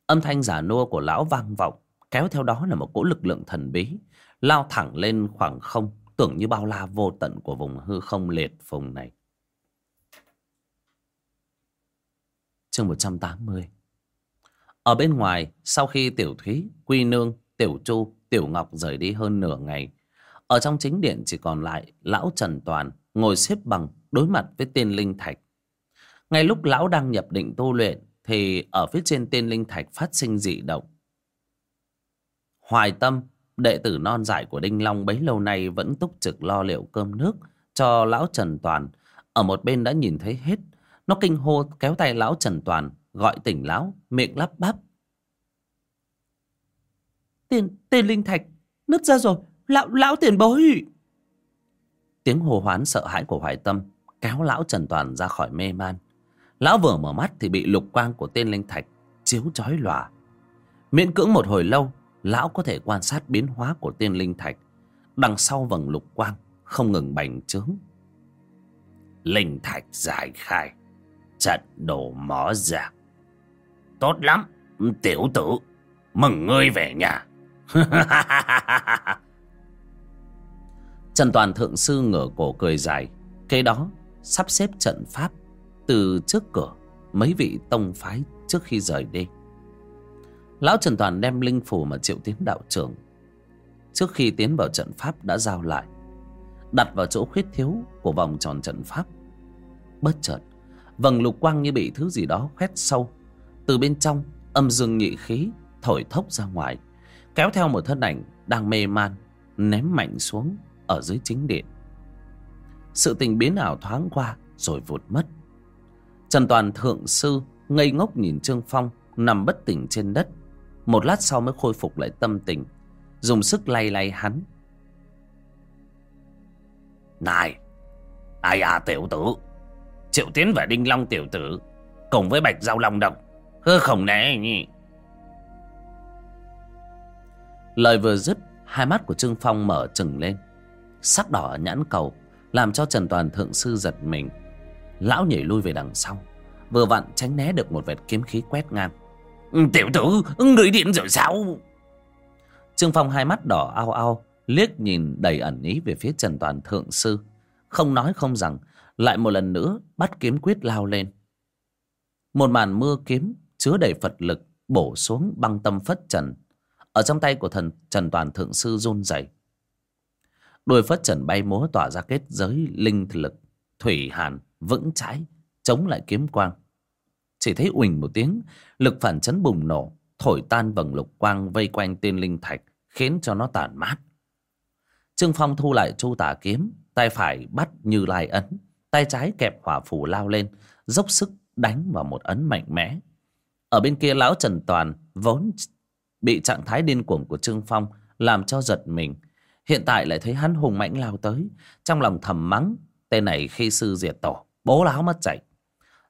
Âm thanh giả nua của lão vang vọng, kéo theo đó là một cỗ lực lượng thần bí, lao thẳng lên khoảng không, tưởng như bao la vô tận của vùng hư không liệt vùng này. Chương 180 ở bên ngoài, sau khi tiểu thúy, quy nương, tiểu chu, tiểu ngọc rời đi hơn nửa ngày, ở trong chính điện chỉ còn lại lão trần toàn ngồi xếp bằng đối mặt với tên linh thạch ngay lúc lão đang nhập định tu luyện, thì ở phía trên tên linh thạch phát sinh dị động. Hoài tâm, đệ tử non giải của đinh long bấy lâu nay vẫn túc trực lo liệu cơm nước cho lão trần toàn. Ở một bên đã nhìn thấy hết. Nó kinh hô kéo tay lão trần toàn, gọi tỉnh lão, miệng lắp bắp. Tiền tên linh thạch, nứt ra rồi, lão lão tiền bối. Tiếng hô hoán sợ hãi của hoài tâm kéo lão trần toàn ra khỏi mê man lão vừa mở mắt thì bị lục quang của tên linh thạch chiếu chói lòa. Miễn cưỡng một hồi lâu, lão có thể quan sát biến hóa của tên linh thạch. Đằng sau vầng lục quang, không ngừng bành trướng. Linh thạch giải khai, trận đồ mó giặc tốt lắm, tiểu tử, mừng ngươi về nhà. Trần toàn thượng sư ngửa cổ cười dài. Kế đó, sắp xếp trận pháp từ trước cửa, mấy vị tông phái trước khi rời đi. Lão trần toàn đem linh phù mà triệu tiến đạo trưởng trước khi tiến vào trận pháp đã giao lại, đặt vào chỗ khuyết thiếu của vòng tròn trận pháp. Bất chợt, vầng lục quang như bị thứ gì đó khoét sâu, từ bên trong âm dương nhị khí thổi thốc ra ngoài, kéo theo một thân ảnh đang mê man, ném mạnh xuống ở dưới chính điện. Sự tình biến ảo thoáng qua rồi vụt mất trần toàn thượng sư ngây ngốc nhìn trương phong nằm bất tỉnh trên đất. Một lát sau mới khôi phục lại tâm tình dùng sức lay lay hắn. Này ai à tiểu tử? Triệu tiến và đinh long tiểu tử cùng với bạch giao long động hư không né nhỉ? Lời vừa dứt hai mắt của trương phong mở trừng lên. Sắc đỏ ở nhãn cầu làm cho trần toàn thượng sư giật mình lão nhảy lui về đằng sau. Vừa vặn tránh né được một vệt kiếm khí quét ngang. Ừ, tiểu tử, người điện rồi sao? Trương phong hai mắt đỏ ao ao, liếc nhìn đầy ẩn ý về phía trần toàn thượng sư. Không nói không rằng, lại một lần nữa bắt kiếm quyết lao lên. Một màn mưa kiếm chứa đầy phật lực bổ xuống băng tâm phất trần. Ở trong tay của thần trần toàn thượng sư run rẩy. Đuôi phất trần bay múa tỏa ra kết giới linh lực thủy hàn vững chãi, chống lại kiếm quang. Chỉ thấy uỳnh một tiếng, lực phản chấn bùng nổ, thổi tan vầng lục quang vây quanh tên linh thạch, khiến cho nó tàn mát. Trương phong thu lại chu tả kiếm, tay phải bắt như lai ấn, tay trái kẹp hỏa phù lao lên, dốc sức đánh vào một ấn mạnh mẽ. Ở bên kia lão trần toàn vốn bị trạng thái điên cuồng của trương phong làm cho giật mình. Hiện tại lại thấy hắn hùng mãnh lao tới, trong lòng thầm mắng, tên này khi sư diệt tổ bố láo mất chạy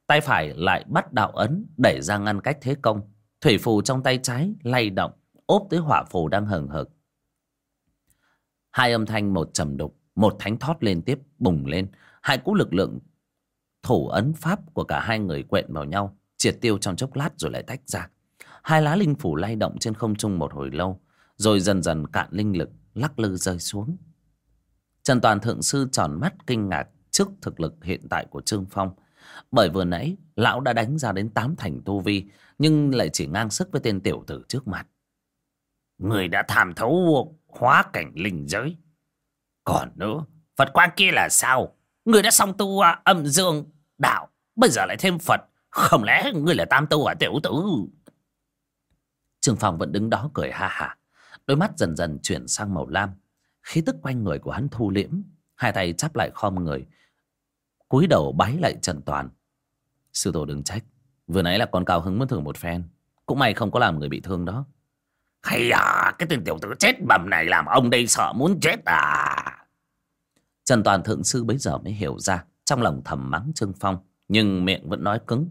tay phải lại bắt đạo ấn đẩy ra ngăn cách thế công. Thủy phù trong tay trái lay động, ốp tới hỏa phù đang hừng hực. Hai âm thanh một trầm đục, một thánh thót liên tiếp bùng lên. Hai cú lực lượng thủ ấn pháp của cả hai người quện vào nhau, triệt tiêu trong chốc lát rồi lại tách ra. Hai lá linh phủ lay động trên không trung một hồi lâu, rồi dần dần cạn linh lực, lắc lư rơi xuống. Trần toàn thượng sư tròn mắt kinh ngạc trước thực lực hiện tại của trương phong. Bởi vừa nãy, lão đã đánh ra đến tám thành tu vi, nhưng lại chỉ ngang sức với tên tiểu tử trước mặt. Người đã tham thấu hóa cảnh linh giới. Còn nữa, phật quan kia là sao? Người đã xong tu à, âm dương, đạo, bây giờ lại thêm phật. Không lẽ người là tam tu à tiểu tử? Trương phong vẫn đứng đó cười ha hả. Đôi mắt dần dần chuyển sang màu lam. Khí tức quanh người của hắn thu liễm, hai tay chắp lại khom người cúi đầu bái lại trần toàn. Sư tổ đừng trách, vừa nãy là con cao hứng muốn thử một phen, cũng may không có làm người bị thương đó. Hay à cái tên tiểu tử chết bầm này làm ông đây sợ muốn chết à? Trần toàn thượng sư bấy giờ mới hiểu ra, trong lòng thầm mắng trương phong, nhưng miệng vẫn nói cứng.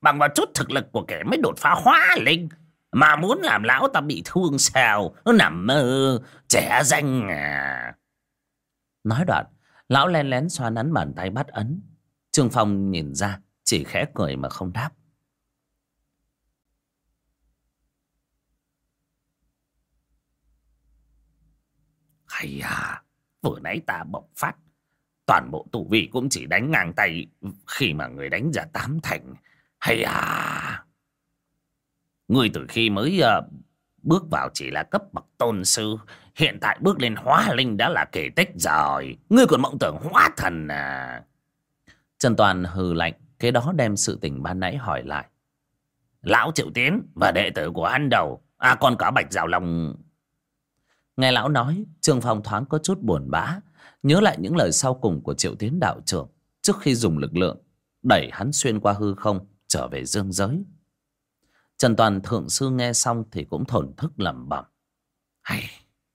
Bằng vào chút thực lực của kẻ mới đột phá hóa linh, mà muốn làm lão ta bị thương sao? Nằm mơ, trẻ danh à. Nói đoạn lão len lén xoa nắn bàn tay bắt ấn. Trương phong nhìn ra chỉ khẽ cười mà không đáp. Hay à vừa nãy ta bộc phát. Toàn bộ tụ vị cũng chỉ đánh ngang tay khi mà người đánh ra tám thành. Hay à. Người từ khi mới uh, bước vào chỉ là cấp bậc tôn sư. Hiện tại bước lên hóa linh đã là kỳ tích rồi. Ngươi còn mộng tưởng hóa thần à? Trần toàn hừ lạnh cái đó đem sự tình ban nãy hỏi lại. Lão triệu tiến và đệ tử của hắn đầu à còn cả bạch Giảo long nghe lão nói, trương phong thoáng có chút buồn bã, nhớ lại những lời sau cùng của triệu tiến đạo trưởng trước khi dùng lực lượng, đẩy hắn xuyên qua hư không, trở về dương giới trần toàn thượng sư nghe xong thì cũng thổn thức lẩm bẩm. Hay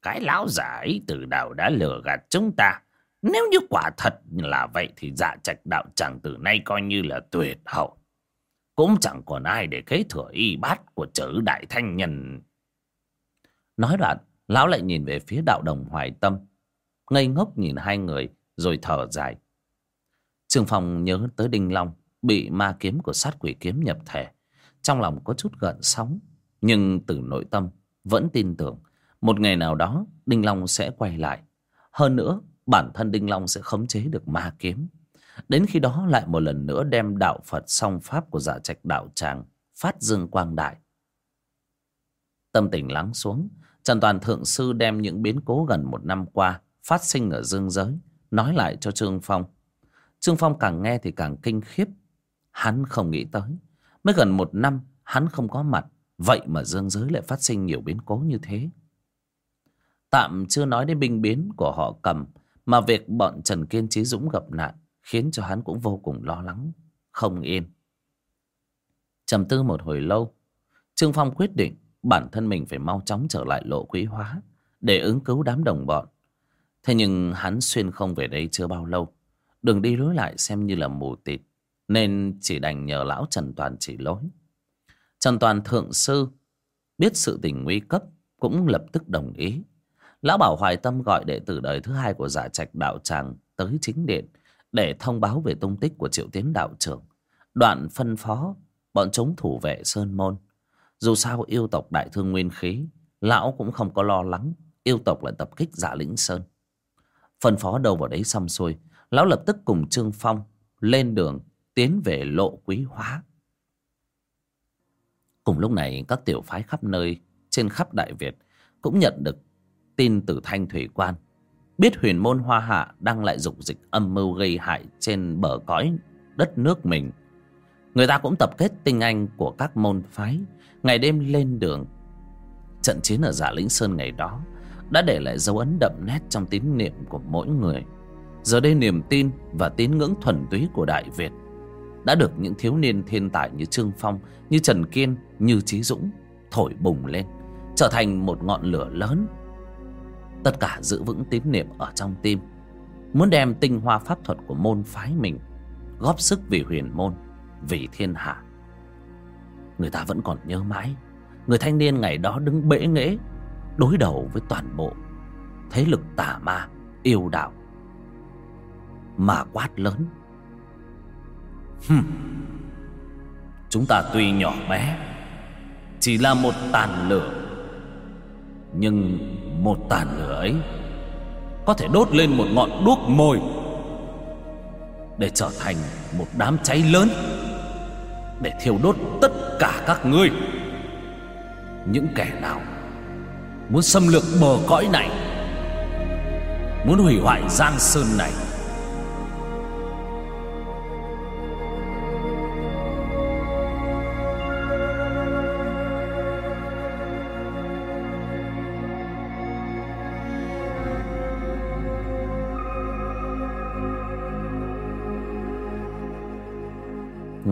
cái lão giả ấy từ đầu đã lừa gạt chúng ta. Nếu như quả thật là vậy thì dạ trạch đạo tràng từ nay coi như là tuyệt hậu. Cũng chẳng còn ai để kế thừa y bát của chữ đại thanh nhân. Nói đoạn lão lại nhìn về phía đạo đồng hoài tâm ngây ngốc nhìn hai người rồi thở dài. Trương phong nhớ tới đinh long bị ma kiếm của sát quỷ kiếm nhập thể trong lòng có chút gợn sóng, nhưng từ nội tâm vẫn tin tưởng một ngày nào đó đinh long sẽ quay lại. Hơn nữa, bản thân đinh long sẽ khống chế được ma kiếm. Đến khi đó lại một lần nữa đem đạo phật song pháp của giả trạch đạo tràng phát dương quang đại. Tâm tình lắng xuống, trần toàn thượng sư đem những biến cố gần một năm qua phát sinh ở dương giới nói lại cho trương phong. Trương phong càng nghe thì càng kinh khiếp. Hắn không nghĩ tới mới gần một năm, hắn không có mặt. Vậy mà dương giới lại phát sinh nhiều biến cố như thế. Tạm chưa nói đến binh biến của họ cầm, mà việc bọn trần kiên trí dũng gặp nạn khiến cho hắn cũng vô cùng lo lắng, không yên. Trầm tư một hồi lâu, trương phong quyết định bản thân mình phải mau chóng trở lại lộ quý hóa để ứng cứu đám đồng bọn. Thế nhưng hắn xuyên không về đây chưa bao lâu, đường đi lối lại xem như là mù tịt nên chỉ đành nhờ lão trần toàn chỉ lối. Trần toàn thượng sư, biết sự tình nguy cấp, cũng lập tức đồng ý. Lão bảo hoài tâm gọi đệ tử đời thứ hai của giả trạch đạo tràng tới chính điện để thông báo về tung tích của triệu tiến đạo trưởng. Đoạn phân phó, bọn chúng thủ vệ sơn môn. Dù sao yêu tộc đại thương nguyên khí, lão cũng không có lo lắng, yêu tộc lại tập kích giả lĩnh sơn. Phân phó đâu vào đấy xong xuôi, lão lập tức cùng trương phong lên đường tiến về lộ quý hóa. Cùng lúc này, các tiểu phái khắp nơi trên khắp đại việt cũng nhận được tin từ thanh thủy quan, biết huyền môn hoa hạ đang lại dục dịch âm mưu gây hại trên bờ cõi đất nước mình. Người ta cũng tập kết tinh anh của các môn phái, Ngày đêm lên đường. Trận chiến ở giả lĩnh Sơn ngày đó Đã để lại dấu ấn đậm nét trong tín niệm của mỗi người. Giờ đây niềm tin và tín ngưỡng thuần túy của Đại Việt đã được những thiếu niên thiên tài như Trương Phong Như Trần Kiên, như Trí Dũng Thổi bùng lên Trở thành một ngọn lửa lớn. Tất cả giữ vững tín niệm ở trong tim Muốn đem tinh hoa pháp thuật của môn phái mình Góp sức vì huyền môn Vì thiên hạ. Người ta vẫn còn nhớ mãi Người thanh niên ngày đó đứng bể nghễ Đối đầu với toàn bộ Thế lực tà ma Yêu đạo. Mà quát lớn Hừm. Chúng ta tuy nhỏ bé, Chỉ là một tàn lửa Nhưng một tàn lửa ấy Có thể đốt lên một ngọn đuốc mồi Để trở thành một đám cháy lớn, Để thiêu đốt tất cả các ngươi Những kẻ nào Muốn xâm lược bờ cõi này, Muốn hủy hoại Giang Sơn này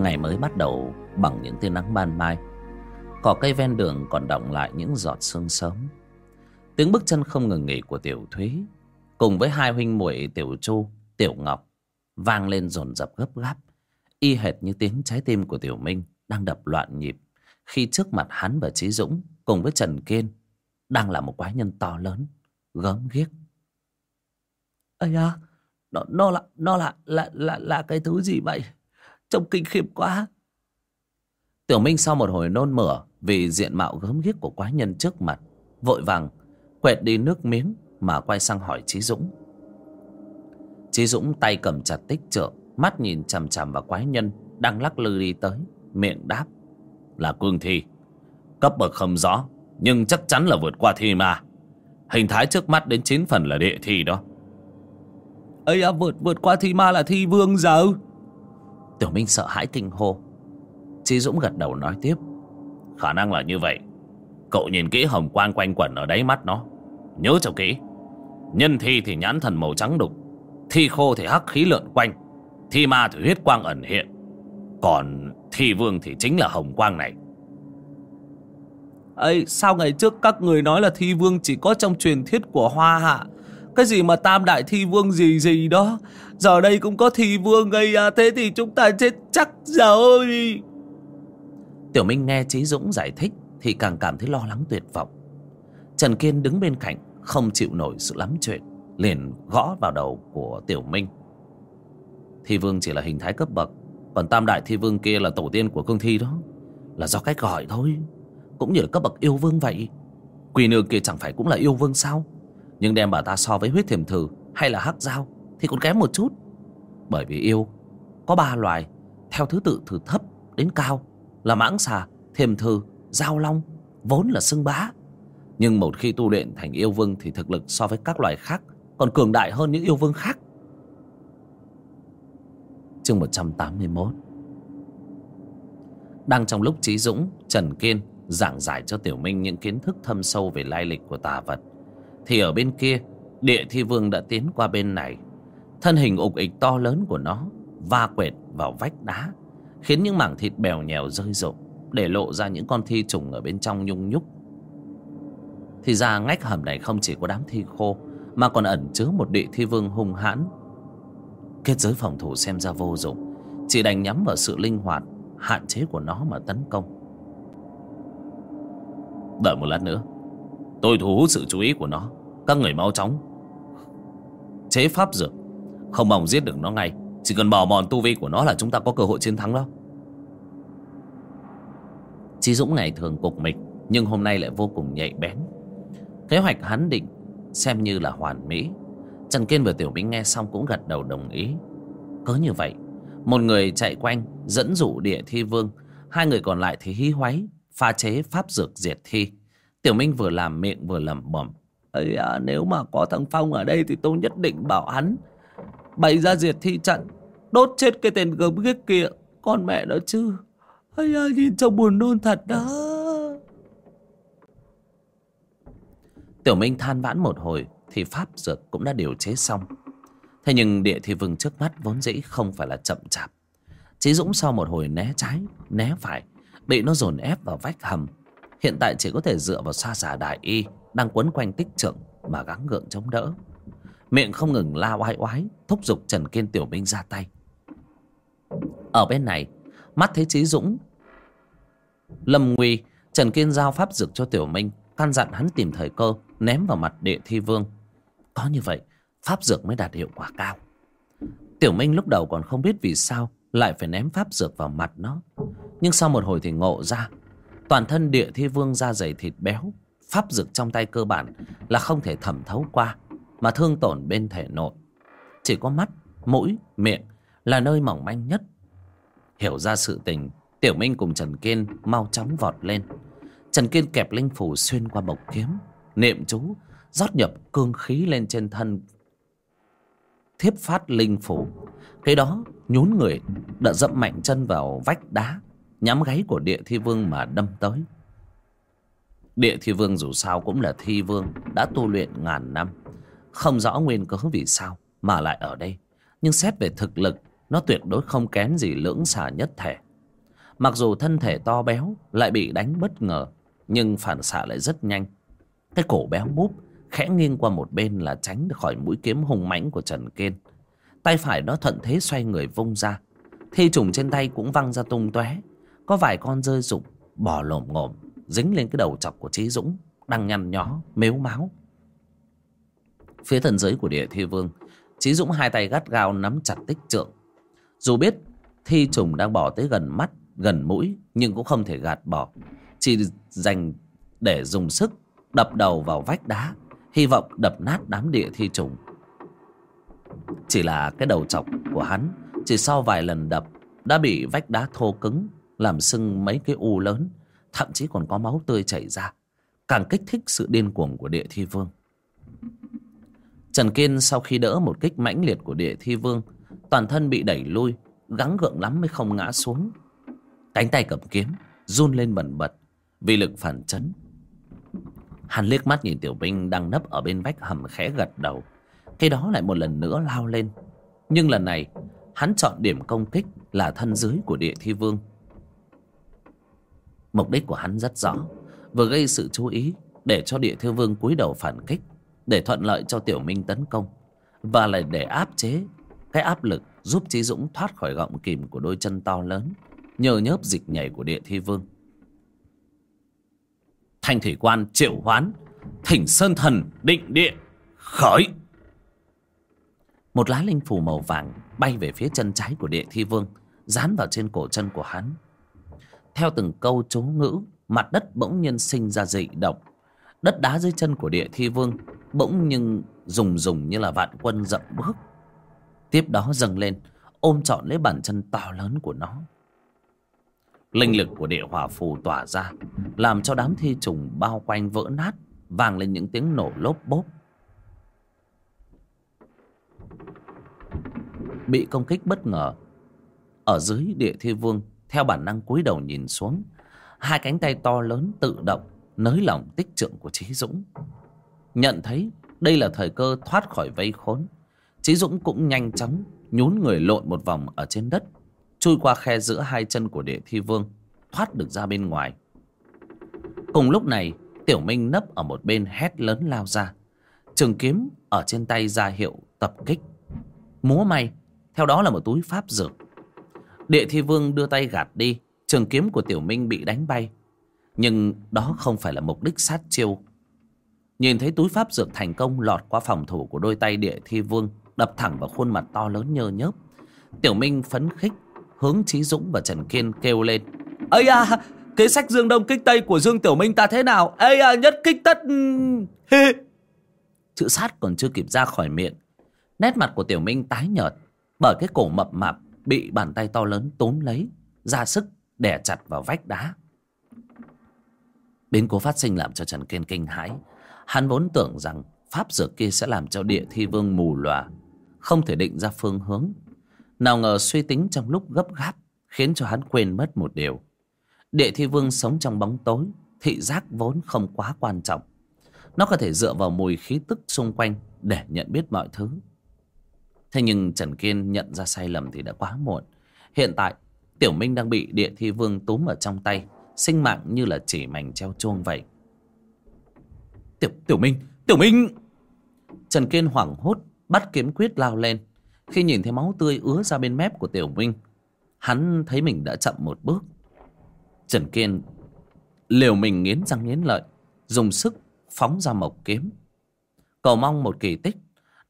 Ngày mới bắt đầu bằng những tia nắng ban mai. Cỏ cây ven đường còn động lại những giọt sương sớm. Tiếng bước chân không ngừng nghỉ của Tiểu Thúy Cùng với hai huynh muội Tiểu Chu, Tiểu Ngọc Vang lên dồn dập gấp gáp Y hệt như tiếng trái tim của Tiểu Minh Đang đập loạn nhịp Khi trước mặt hắn và Trí Dũng Cùng với Trần Kiên Đang là một quái nhân to lớn Gớm ghiếc. Ây à Nó, nó là nó là, là là là cái thứ gì vậy? Trông kinh khiếp quá. Tiểu Minh sau một hồi nôn mửa Vì diện mạo gớm ghiếc của quái nhân trước mặt Vội vàng Quẹt đi nước miếng Mà quay sang hỏi Chí Dũng. Chí Dũng tay cầm chặt tích trượng Mắt nhìn chằm chằm vào quái nhân Đang lắc lư đi tới Miệng đáp Là cương thi. Cấp bậc không rõ Nhưng chắc chắn là vượt qua thi ma Hình thái trước mắt đến 9 phần là địa thi đó. Ấy à, vượt vượt qua thi ma là thi vương giờ Tiểu Minh sợ hãi kinh hô. Chí Dũng gật đầu nói tiếp. Khả năng là như vậy. Cậu nhìn kỹ hồng quang quanh quẩn ở đáy mắt nó. Nhớ cho kỹ. Nhân thi thì nhãn thần màu trắng đục. Thi khô thì hắc khí lượn quanh. Thi ma thì huyết quang ẩn hiện. Còn thi vương thì chính là hồng quang này. Ấy sao ngày trước các người nói là thi vương chỉ có trong truyền thuyết của hoa hạ? Cái gì mà tam đại thi vương gì gì đó? Giờ đây cũng có thi vương gây à thế thì chúng ta chết chắc rồi. Tiểu Minh nghe Trí Dũng giải thích Thì càng cảm thấy lo lắng tuyệt vọng. Trần Kiên đứng bên cạnh, Không chịu nổi sự lắm chuyện, Liền gõ vào đầu của Tiểu Minh. Thi vương chỉ là hình thái cấp bậc, Còn tam đại thi vương kia là tổ tiên của cương thi đó, Là do cách gọi thôi. Cũng như là cấp bậc yêu vương vậy. Quỳ nương kia chẳng phải cũng là yêu vương sao? Nhưng đem bà ta so với huyết thiểm thử Hay là hắc dao Thì còn kém một chút. Bởi vì yêu Có ba loài Theo thứ tự từ thấp đến cao Là mãng xà, thiềm thử, giao long Vốn là xưng bá. Nhưng một khi tu luyện thành yêu vương Thì thực lực so với các loài khác Còn cường đại hơn những yêu vương khác. Chương 181 Đang trong lúc Trí Dũng, Trần Kiên giảng giải cho Tiểu Minh những kiến thức thâm sâu về lai lịch của tà vật thì ở bên kia, địa thi vương đã tiến qua bên này. Thân hình ục ịch to lớn của nó va quệt vào vách đá Khiến những mảng thịt bèo nhèo rơi rụng Để lộ ra những con thi trùng ở bên trong nhung nhúc. Thì ra ngách hầm này không chỉ có đám thi khô Mà còn ẩn chứa một địa thi vương hung hãn. Kết giới phòng thủ xem ra vô dụng Chỉ đành nhắm vào sự linh hoạt Hạn chế của nó mà tấn công. Đợi một lát nữa Tôi thu hút sự chú ý của nó. Các người mau chóng. Chế pháp dược, Không mong giết được nó ngay, Chỉ cần bò mòn tu vi của nó là chúng ta có cơ hội chiến thắng đó. Chí Dũng ngày thường cục mịch, Nhưng hôm nay lại vô cùng nhạy bén. Kế hoạch hắn định Xem như là hoàn mỹ. Trần Kiên và Tiểu Minh nghe xong cũng gật đầu đồng ý. Cứ như vậy, Một người chạy quanh, dẫn dụ địa thi vương, Hai người còn lại thì hí hoáy, Pha chế pháp dược diệt thi. Tiểu Minh vừa làm miệng vừa lẩm bẩm ấy à, Nếu mà có thằng Phong ở đây Thì tôi nhất định bảo hắn. Bày ra diệt thi trận Đốt chết cái tên gớm ghiếc kia. Con mẹ nó chứ. Ây à, nhìn trông buồn nôn thật đó. Tiểu Minh than vãn một hồi Thì pháp dược cũng đã điều chế xong. Thế nhưng địa thi vương trước mắt vốn dĩ không phải là chậm chạp. Chí Dũng sau một hồi né trái, né phải Bị nó dồn ép vào vách hầm. Hiện tại chỉ có thể dựa vào xa giả đại y. Đang quấn quanh tích trưởng Mà gắng gượng chống đỡ. Miệng không ngừng la oai oái, Thúc giục Trần Kiên Tiểu Minh ra tay. Ở bên này, Mắt thấy trí Dũng, Lâm nguy, Trần Kiên giao pháp dược cho Tiểu Minh, Căn dặn hắn tìm thời cơ, Ném vào mặt địa thi vương. Có như vậy, pháp dược mới đạt hiệu quả cao. Tiểu Minh lúc đầu còn không biết vì sao Lại phải ném pháp dược vào mặt nó. Nhưng sau một hồi thì ngộ ra, Toàn thân địa thi vương da dày thịt béo Pháp dược trong tay cơ bản Là không thể thẩm thấu qua Mà thương tổn bên thể nội. Chỉ có mắt, mũi, miệng Là nơi mỏng manh nhất. Hiểu ra sự tình Tiểu Minh cùng Trần Kiên mau chóng vọt lên. Trần Kiên kẹp linh phủ xuyên qua bộc kiếm Niệm chú rót nhập cương khí lên trên thân. Thiếp phát linh phủ cái đó nhún người đã dậm mạnh chân vào vách đá nhắm gáy của địa thi vương mà đâm tới địa thi vương dù sao cũng là thi vương đã tu luyện ngàn năm không rõ nguyên cớ vì sao mà lại ở đây nhưng xét về thực lực nó tuyệt đối không kém gì lưỡng xà nhất thể mặc dù thân thể to béo lại bị đánh bất ngờ nhưng phản xạ lại rất nhanh cái cổ béo múp khẽ nghiêng qua một bên là tránh được khỏi mũi kiếm hung mãnh của Trần Kiên. Tay phải nó thuận thế xoay người vung ra. Thi trùng trên tay cũng văng ra tung tóe. Có vài con rơi rụng, bỏ lồm ngồm, dính lên cái đầu chọc của Trí Dũng, đang nhăn nhó, mếu máu. Phía thần dưới của địa thi vương, Trí Dũng hai tay gắt gao nắm chặt tích trượng. Dù biết thi trùng đang bỏ tới gần mắt, gần mũi, nhưng cũng không thể gạt bỏ. Chỉ dành để dùng sức đập đầu vào vách đá hy vọng đập nát đám địa thi trùng chỉ là cái đầu chọc của hắn chỉ sau vài lần đập đã bị vách đá thô cứng làm sưng mấy cái u lớn thậm chí còn có máu tươi chảy ra càng kích thích sự điên cuồng của địa thi vương trần kiên sau khi đỡ một kích mãnh liệt của địa thi vương toàn thân bị đẩy lui gắng gượng lắm mới không ngã xuống cánh tay cầm kiếm run lên bần bật vì lực phản chấn Hắn liếc mắt nhìn Tiểu binh đang nấp ở bên vách hầm khẽ gật đầu. Cái đó lại một lần nữa lao lên. Nhưng lần này, hắn chọn điểm công kích là thân dưới của địa thi vương. Mục đích của hắn rất rõ, vừa gây sự chú ý để cho địa thi vương cúi đầu phản kích, để thuận lợi cho Tiểu Minh tấn công, và lại để áp chế cái áp lực giúp Chí Dũng thoát khỏi gọng kìm của đôi chân to lớn, nhờ nhớp dịch nhảy của địa thi vương. Thanh thủy quan triệu hoán Thỉnh sơn thần định địa Khởi Một lá linh phù màu vàng Bay về phía chân trái của địa thi vương Dán vào trên cổ chân của hắn theo từng câu chú ngữ, Mặt đất bỗng nhiên sinh ra dị động. Đất đá dưới chân của địa thi vương Bỗng nhưng rùng rùng như là vạn quân dậm bước. Tiếp đó dâng lên, Ôm trọn lấy bàn chân to lớn của nó. Linh lực của địa hỏa phù tỏa ra, Làm cho đám thi trùng bao quanh vỡ nát, Vang lên những tiếng nổ lốp bốp. Bị công kích bất ngờ, Ở dưới địa thi vương theo bản năng cúi đầu nhìn xuống, Hai cánh tay to lớn tự động Nới lỏng tích trượng của Trí Dũng. Nhận thấy đây là thời cơ thoát khỏi vây khốn Trí Dũng cũng nhanh chóng Nhún người lộn một vòng ở trên đất, chui qua khe giữa hai chân của địa thi vương, thoát được ra bên ngoài. Cùng lúc này, tiểu minh nấp ở một bên hét lớn lao ra, trường kiếm ở trên tay ra hiệu tập kích. Múa may, theo đó là một túi pháp dược địa thi vương đưa tay gạt đi trường kiếm của tiểu minh bị đánh bay nhưng đó không phải là mục đích sát chiêu nhìn thấy túi pháp dược thành công lọt qua phòng thủ của đôi tay địa thi vương đập thẳng vào khuôn mặt to lớn nhơ nhớp tiểu minh phấn khích hướng Chí Dũng và Trần Kiên kêu lên. Ây à, kế sách Dương Đông kích Tây của Dương Tiểu Minh ta thế nào? Ây à, nhất kích tất... Ừ, Chữ sát còn chưa kịp ra khỏi miệng. Nét mặt của Tiểu Minh tái nhợt, bởi cái cổ mập mạp bị bàn tay to lớn tốn lấy, ra sức đè chặt vào vách đá. Biến cố phát sinh làm cho Trần Kiên kinh hãi. Hắn vốn tưởng rằng pháp dược kia sẽ làm cho địa thi vương mù lòa, không thể định ra phương hướng nào ngờ suy tính trong lúc gấp gáp khiến cho hắn quên mất một điều. Địa thi vương sống trong bóng tối, thị giác vốn không quá quan trọng. Nó có thể dựa vào mùi khí tức xung quanh để nhận biết mọi thứ. Thế nhưng Trần Kiên nhận ra sai lầm thì đã quá muộn. Hiện tại, Tiểu Minh đang bị địa thi vương túm ở trong tay, sinh mạng như là chỉ mảnh treo chuông vậy. Tiểu, Tiểu Minh, Tiểu Minh! Trần Kiên hoảng hốt, bắt kiếm quyết lao lên. Khi nhìn thấy máu tươi ứa ra bên mép của Tiểu Minh, hắn thấy mình đã chậm một bước. Trần Kiên liều mình nghiến răng nghiến lợi, dùng sức phóng ra mộc kiếm. Cầu mong một kỳ tích,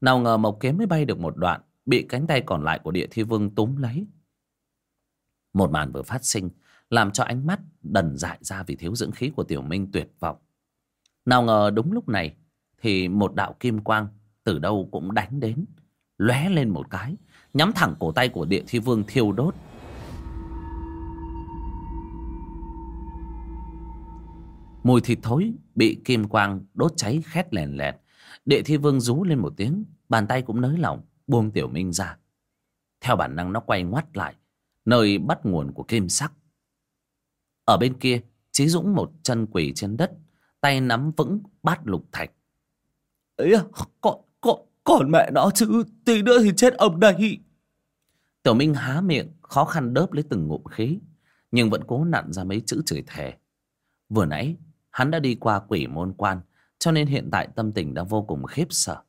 nào ngờ mộc kiếm mới bay được một đoạn, bị cánh tay còn lại của địa thi vương túm lấy. Một màn vừa phát sinh, làm cho ánh mắt đần dại ra vì thiếu dưỡng khí của Tiểu Minh tuyệt vọng. Nào ngờ đúng lúc này, thì một đạo kim quang từ đâu cũng đánh đến, lóe lên một cái, nhắm thẳng cổ tay của địa thi vương thiêu đốt. Mùi thịt thối bị kim quang đốt cháy khét lèn lẹt. Địa thi vương rú lên một tiếng, bàn tay cũng nới lỏng, buông tiểu minh ra. Theo bản năng nó quay ngoắt lại, nơi bắt nguồn của kim sắc. Ở bên kia, Chí Dũng một chân quỳ trên đất, tay nắm vững bát lục thạch. ấy à, còn, còn, còn mẹ nó chứ, tí nữa thì chết ông đây. Tiểu Minh há miệng, khó khăn đớp lấy từng ngụm khí, nhưng vẫn cố nặn ra mấy chữ chửi thề. Vừa nãy, Hắn đã đi qua quỷ môn quan cho nên hiện tại tâm tình đang vô cùng khiếp sợ.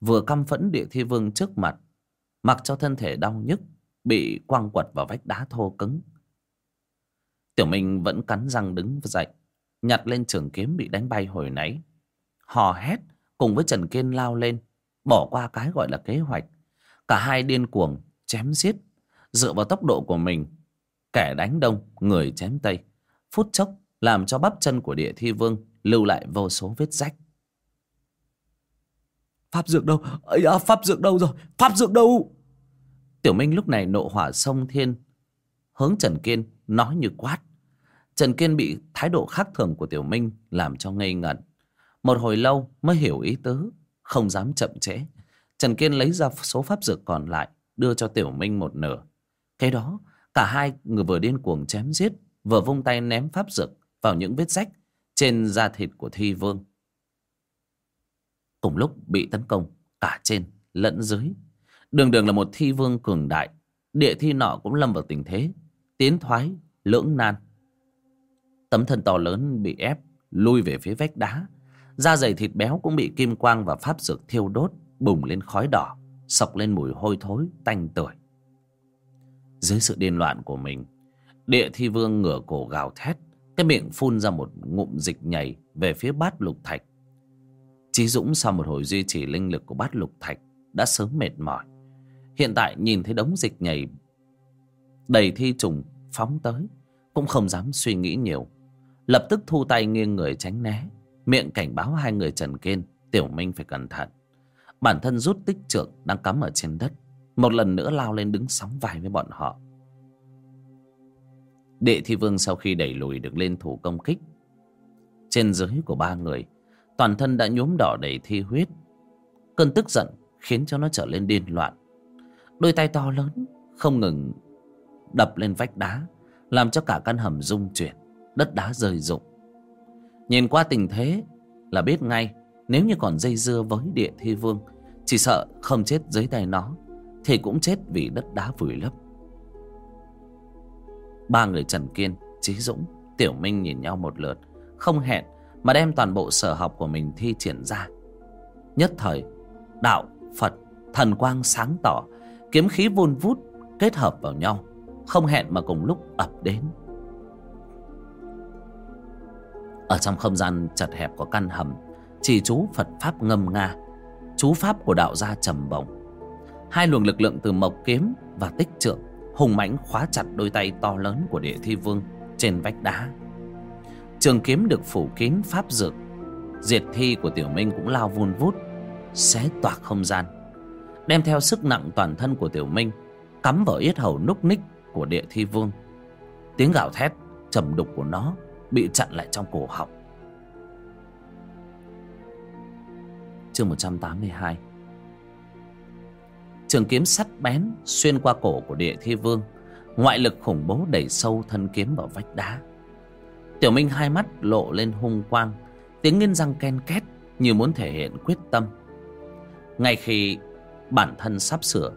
Vừa căm phẫn địa thi vương trước mặt, Mặc cho thân thể đau nhức, Bị quăng quật vào vách đá thô cứng. Tiểu Minh vẫn cắn răng đứng dậy, Nhặt lên trường kiếm bị đánh bay hồi nãy. Hò hét, cùng với Trần Kiên lao lên, Bỏ qua cái gọi là kế hoạch. Cả hai điên cuồng, chém giết. Dựa vào tốc độ của mình, Kẻ đánh đông, người chém tây. Phút chốc, làm cho bắp chân của địa thi vương lưu lại vô số vết rách. Pháp dược đâu? ấy à, Pháp dược đâu rồi? Pháp dược đâu? Tiểu Minh lúc này nộ hỏa sông thiên. Hướng Trần Kiên nói như quát. Trần Kiên bị thái độ khác thường của Tiểu Minh làm cho ngây ngẩn. Một hồi lâu mới hiểu ý tứ, không dám chậm trễ. Trần Kiên lấy ra số pháp dược còn lại, đưa cho Tiểu Minh một nửa. Cái đó, cả hai người vừa điên cuồng chém giết, vừa vung tay ném pháp dược vào những vết rách trên da thịt của thi vương. Cùng lúc bị tấn công cả trên lẫn dưới. Đường đường là một thi vương cường đại, địa thi nọ cũng lâm vào tình thế, tiến thoái, lưỡng nan. Tấm thân to lớn bị ép, lui về phía vách đá. Da dày thịt béo cũng bị kim quang và pháp dược thiêu đốt, bùng lên khói đỏ, sọc lên mùi hôi thối, tanh tưởi. Dưới sự điên loạn của mình, địa thi vương ngửa cổ gào thét, cái miệng phun ra một ngụm dịch nhảy về phía bát lục thạch. Chí Dũng sau một hồi duy trì linh lực của bát lục thạch đã sớm mệt mỏi. Hiện tại nhìn thấy đống dịch nhảy đầy thi trùng phóng tới, cũng không dám suy nghĩ nhiều. Lập tức thu tay nghiêng người tránh né, miệng cảnh báo hai người Trần Kiên, Tiểu Minh phải cẩn thận. Bản thân rút tích trượng đang cắm ở trên đất, một lần nữa lao lên đứng sóng vai với bọn họ. Đệ thi vương sau khi đẩy lùi được lên thủ công kích. Trên dưới của ba người, Toàn thân đã nhuốm đỏ đầy thi huyết. Cơn tức giận khiến cho nó trở lên điên loạn. Đôi tay to lớn không ngừng đập lên vách đá, Làm cho cả căn hầm rung chuyển, Đất đá rơi rụng. Nhìn qua tình thế là biết ngay, Nếu như còn dây dưa với địa thi vương, Chỉ sợ không chết dưới tay nó, Thì cũng chết vì đất đá vùi lấp. Ba người Trần Kiên, Trí Dũng, Tiểu Minh nhìn nhau một lượt Không hẹn mà đem toàn bộ sở học của mình thi triển ra. Nhất thời Đạo, Phật, thần quang sáng tỏ Kiếm khí vun vút kết hợp vào nhau Không hẹn mà cùng lúc ập đến. Ở trong không gian chật hẹp của căn hầm Chỉ chú Phật Pháp ngâm nga Chú Pháp của đạo gia trầm bổng. Hai luồng lực lượng từ mộc kiếm và tích trượng hùng mãnh khóa chặt đôi tay to lớn của địa thi vương trên vách đá. Trường kiếm được phủ kín pháp dược, diệt thi của tiểu minh cũng lao vun vút, xé toạc không gian, đem theo sức nặng toàn thân của tiểu minh, cắm vào yết hầu núc ních của địa thi vương. Tiếng gào thét, trầm đục của nó bị chặn lại trong cổ họng. Chương 182 trường kiếm sắt bén xuyên qua cổ của địa thi vương ngoại lực khủng bố đẩy sâu thân kiếm vào vách đá. Tiểu minh hai mắt lộ lên hung quang tiếng nghiến răng ken két như muốn thể hiện quyết tâm. Ngay khi bản thân sắp sửa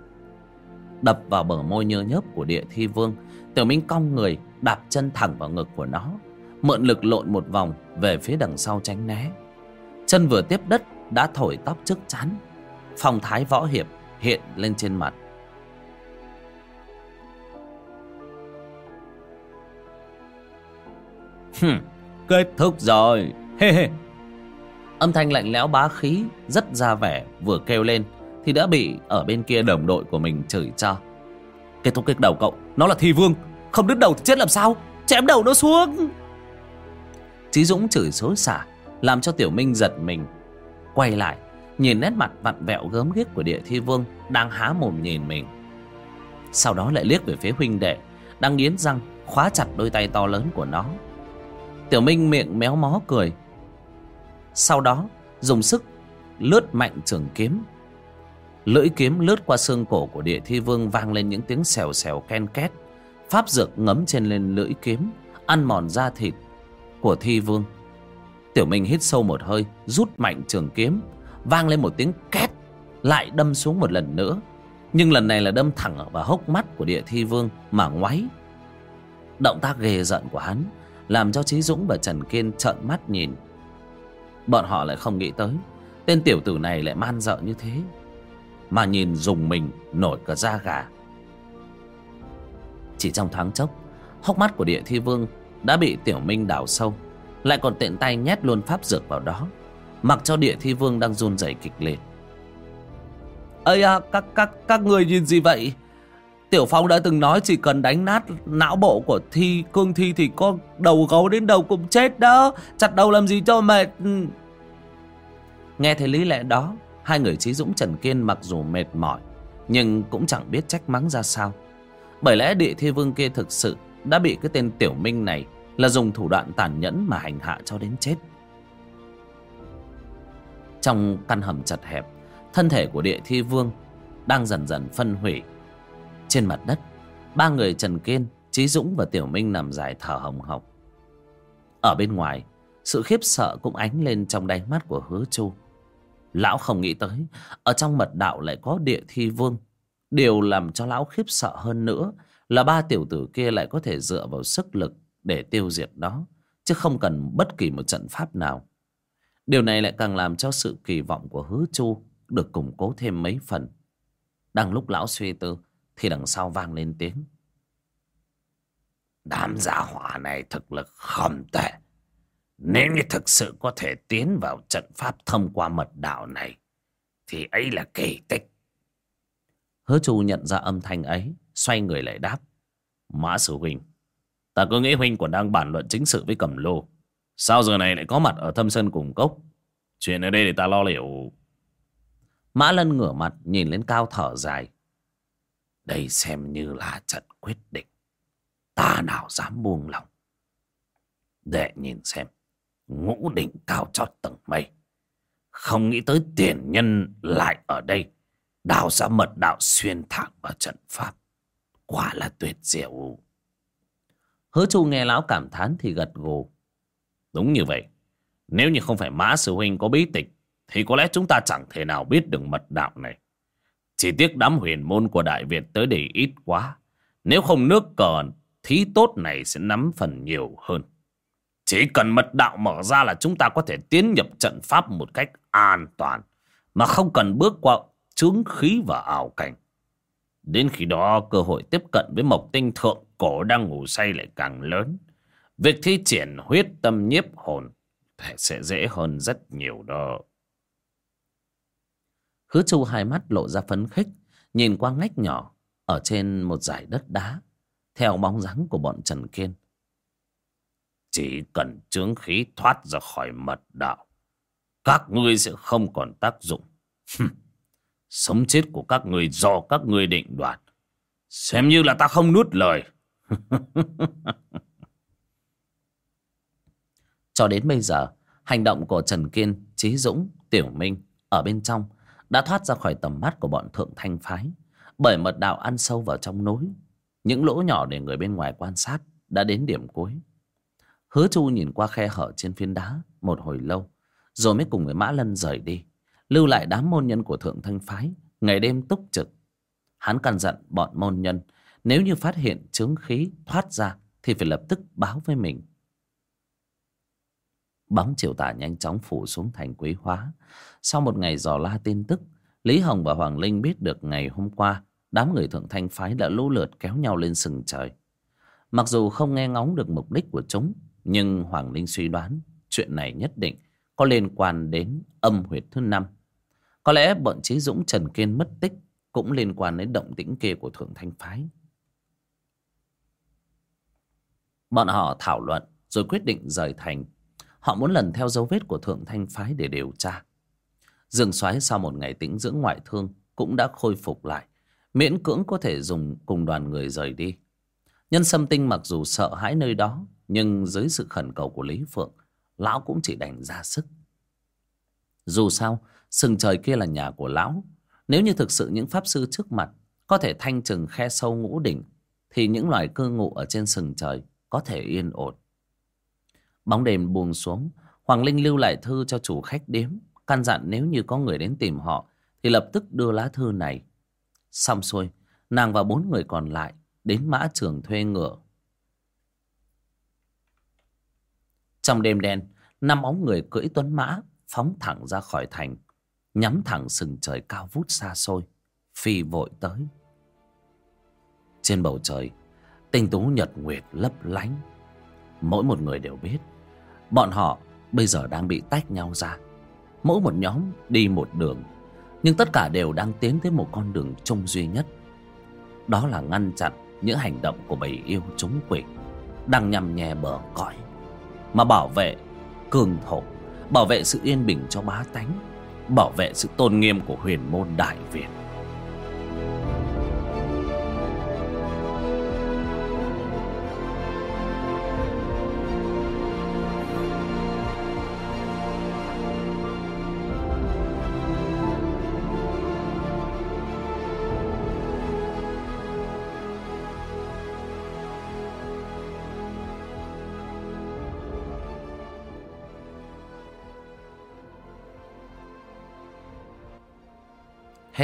đập vào bờ môi nhơ nhớp của địa thi vương tiểu minh cong người đạp chân thẳng vào ngực của nó mượn lực lộn một vòng về phía đằng sau tránh né. Chân vừa tiếp đất đã thổi tóc trước chán, phong thái võ hiệp hiện lên trên mặt Hừm, kết thúc rồi. Hê hê. Âm thanh lạnh lẽo bá khí rất ra vẻ vừa kêu lên thì đã bị ở bên kia đồng đội của mình chửi cho. Kết thúc kích đầu cậu, nó là thi vương, không đứt đầu thì chết làm sao? Chém đầu nó xuống. Chí Dũng chửi xối xả làm cho Tiểu Minh giật mình. Quay lại, nhìn nét mặt vặn vẹo gớm ghiếc của địa thi vương đang há mồm nhìn mình. Sau đó lại liếc về phía huynh đệ, đang nghiến răng khóa chặt đôi tay to lớn của nó. Tiểu Minh miệng méo mó cười. Sau đó, dùng sức lướt mạnh trường kiếm. Lưỡi kiếm lướt qua xương cổ của địa thi vương vang lên những tiếng xèo xèo ken két. Pháp dược ngấm trên lên lưỡi kiếm, Ăn mòn da thịt của thi vương. Tiểu Minh hít sâu một hơi, Rút mạnh trường kiếm. Vang lên một tiếng két, Lại đâm xuống một lần nữa. Nhưng lần này là đâm thẳng vào hốc mắt của địa thi vương Mà ngoáy. Động tác ghê giận của hắn làm cho Trí Dũng và Trần Kiên trợn mắt nhìn. Bọn họ lại không nghĩ tới, Tên tiểu tử này lại man dợ như thế, Mà nhìn dùng mình nổi cả da gà. Chỉ trong thoáng chốc, Hốc mắt của địa thi vương Đã bị tiểu minh đào sâu, Lại còn tiện tay nhét luôn pháp dược vào đó. Mặc cho địa thi vương đang run rẩy kịch liệt ơi à, các các các người nhìn gì vậy Tiểu Phong đã từng nói chỉ cần đánh nát não bộ của Thi, Cương Thi thì có đầu gấu đến đầu cũng chết đó. Chặt đầu làm gì cho mệt. Ừ. Nghe thấy lý lẽ đó, hai người Trí Dũng Trần Kiên mặc dù mệt mỏi, nhưng cũng chẳng biết trách mắng ra sao. Bởi lẽ địa thi vương kia thực sự đã bị cái tên Tiểu Minh này là dùng thủ đoạn tàn nhẫn mà hành hạ cho đến chết. Trong căn hầm chật hẹp, thân thể của địa thi vương đang dần dần phân hủy. Trên mặt đất Ba người Trần Kiên, Trí Dũng và Tiểu Minh nằm dài thở hồng hộc. Ở bên ngoài Sự khiếp sợ cũng ánh lên trong đáy mắt của hứa chu. Lão không nghĩ tới Ở trong mật đạo lại có địa thi vương. Điều làm cho lão khiếp sợ hơn nữa Là ba tiểu tử kia lại có thể dựa vào sức lực Để tiêu diệt đó Chứ không cần bất kỳ một trận pháp nào. Điều này lại càng làm cho sự kỳ vọng của hứa chu Được củng cố thêm mấy phần. Đang lúc lão suy tư, thì đằng sau vang lên tiếng. Đám giả hỏa này thực lực không tệ. Nếu như thực sự có thể tiến vào trận pháp thông qua mật đạo này, thì ấy là kỳ tích. Hứa chu nhận ra âm thanh ấy, xoay người lại đáp. Mã sử huynh ta cứ nghĩ huynh còn đang bàn luận chính sự với cẩm lô sao giờ này lại có mặt ở thâm sơn cùng cốc chuyện ở đây để ta lo liệu mã lân ngửa mặt nhìn lên cao thở dài đây xem như là trận quyết định. Ta nào dám buông lòng. Để nhìn xem. Ngũ đỉnh cao chót tầng mây. Không nghĩ tới tiền nhân lại ở đây. Đào ra mật đạo xuyên thẳng vào trận pháp. Quả là tuyệt diệu. Hứa chu nghe lão cảm thán thì gật gù. Đúng như vậy. Nếu như không phải mã sư huynh có bí tịch. Thì có lẽ chúng ta chẳng thể nào biết được mật đạo này. Chỉ tiếc đám huyền môn của Đại Việt tới đây ít quá. Nếu không nước cờ thí tốt này sẽ nắm phần nhiều hơn. Chỉ cần mật đạo mở ra là chúng ta có thể tiến nhập trận pháp một cách an toàn. Mà không cần bước qua chướng khí và ảo cảnh. Đến khi đó, cơ hội tiếp cận với mộc tinh thượng cổ đang ngủ say lại càng lớn. Việc thi triển huyết tâm nhiếp hồn sẽ dễ hơn rất nhiều đó. Hứa Chu hai mắt lộ ra phấn khích, nhìn qua ngách nhỏ ở trên một dải đất đá, theo bóng dáng của bọn Trần Kiên. Chỉ cần chướng khí thoát ra khỏi mật đạo, các ngươi sẽ không còn tác dụng. Sống chết của các ngươi do các ngươi định đoạt. Xem như là ta không nuốt lời. Cho đến bây giờ, hành động của Trần Kiên, Trí Dũng, Tiểu Minh ở bên trong đã thoát ra khỏi tầm mắt của bọn thượng thanh phái. Bởi mật đạo ăn sâu vào trong núi những lỗ nhỏ để người bên ngoài quan sát đã đến điểm cuối. Hứa chu nhìn qua khe hở trên phiến đá một hồi lâu rồi mới cùng với mã lân rời đi lưu lại đám môn nhân của thượng thanh phái ngày đêm túc trực. Hắn căn dặn bọn môn nhân nếu như phát hiện chứng khí thoát ra thì phải lập tức báo với mình bóng chiều tà nhanh chóng phủ xuống thành quý hóa. Sau một ngày dò la tin tức, lý hồng và hoàng linh biết được ngày hôm qua, đám người thượng thanh phái đã lũ lượt kéo nhau lên sừng trời. Mặc dù không nghe ngóng được mục đích của chúng, nhưng hoàng linh suy đoán chuyện này nhất định có liên quan đến âm huyệt thứ năm. Có lẽ bọn trí dũng, trần kiên, mất tích cũng liên quan đến động tĩnh kia của thượng thanh phái. Bọn họ thảo luận rồi quyết định rời thành họ muốn lần theo dấu vết của thượng thanh phái để điều tra. Dương soái sau một ngày tĩnh dưỡng ngoại thương cũng đã khôi phục lại, miễn cưỡng có thể dùng cùng đoàn người rời đi. Nhân sâm tinh mặc dù sợ hãi nơi đó, nhưng dưới sự khẩn cầu của lý phượng, lão cũng chỉ đành ra sức. Dù sao, sừng trời kia là nhà của lão. Nếu như thực sự những pháp sư trước mặt có thể thanh trừng khe sâu ngũ đỉnh, thì những loài cư ngụ ở trên sừng trời có thể yên ổn bóng đêm buông xuống, hoàng linh lưu lại thư cho chủ khách điếm. Căn dặn nếu như có người đến tìm họ, thì lập tức đưa lá thư này. Xong xuôi, nàng và bốn người còn lại đến mã trường thuê ngựa. Trong đêm đen, năm bóng người cưỡi tuấn mã phóng thẳng ra khỏi thành, nhắm thẳng sừng trời cao vút xa xôi, phi vội tới. Trên bầu trời, tinh tú nhật nguyệt lấp lánh. Mỗi một người đều biết bọn họ bây giờ đang bị tách nhau ra. Mỗi một nhóm đi một đường, nhưng tất cả đều đang tiến tới một con đường chung duy nhất. Đó là ngăn chặn những hành động của bầy yêu chúng quỷ đang nhằm nhè bờ cõi, mà bảo vệ cường thổ, bảo vệ sự yên bình cho bá tánh, bảo vệ sự tôn nghiêm của huyền môn đại việt.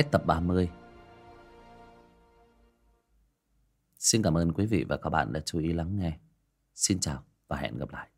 Hết tập 30 Xin cảm ơn quý vị và các bạn đã chú ý lắng nghe. Xin chào và hẹn gặp lại.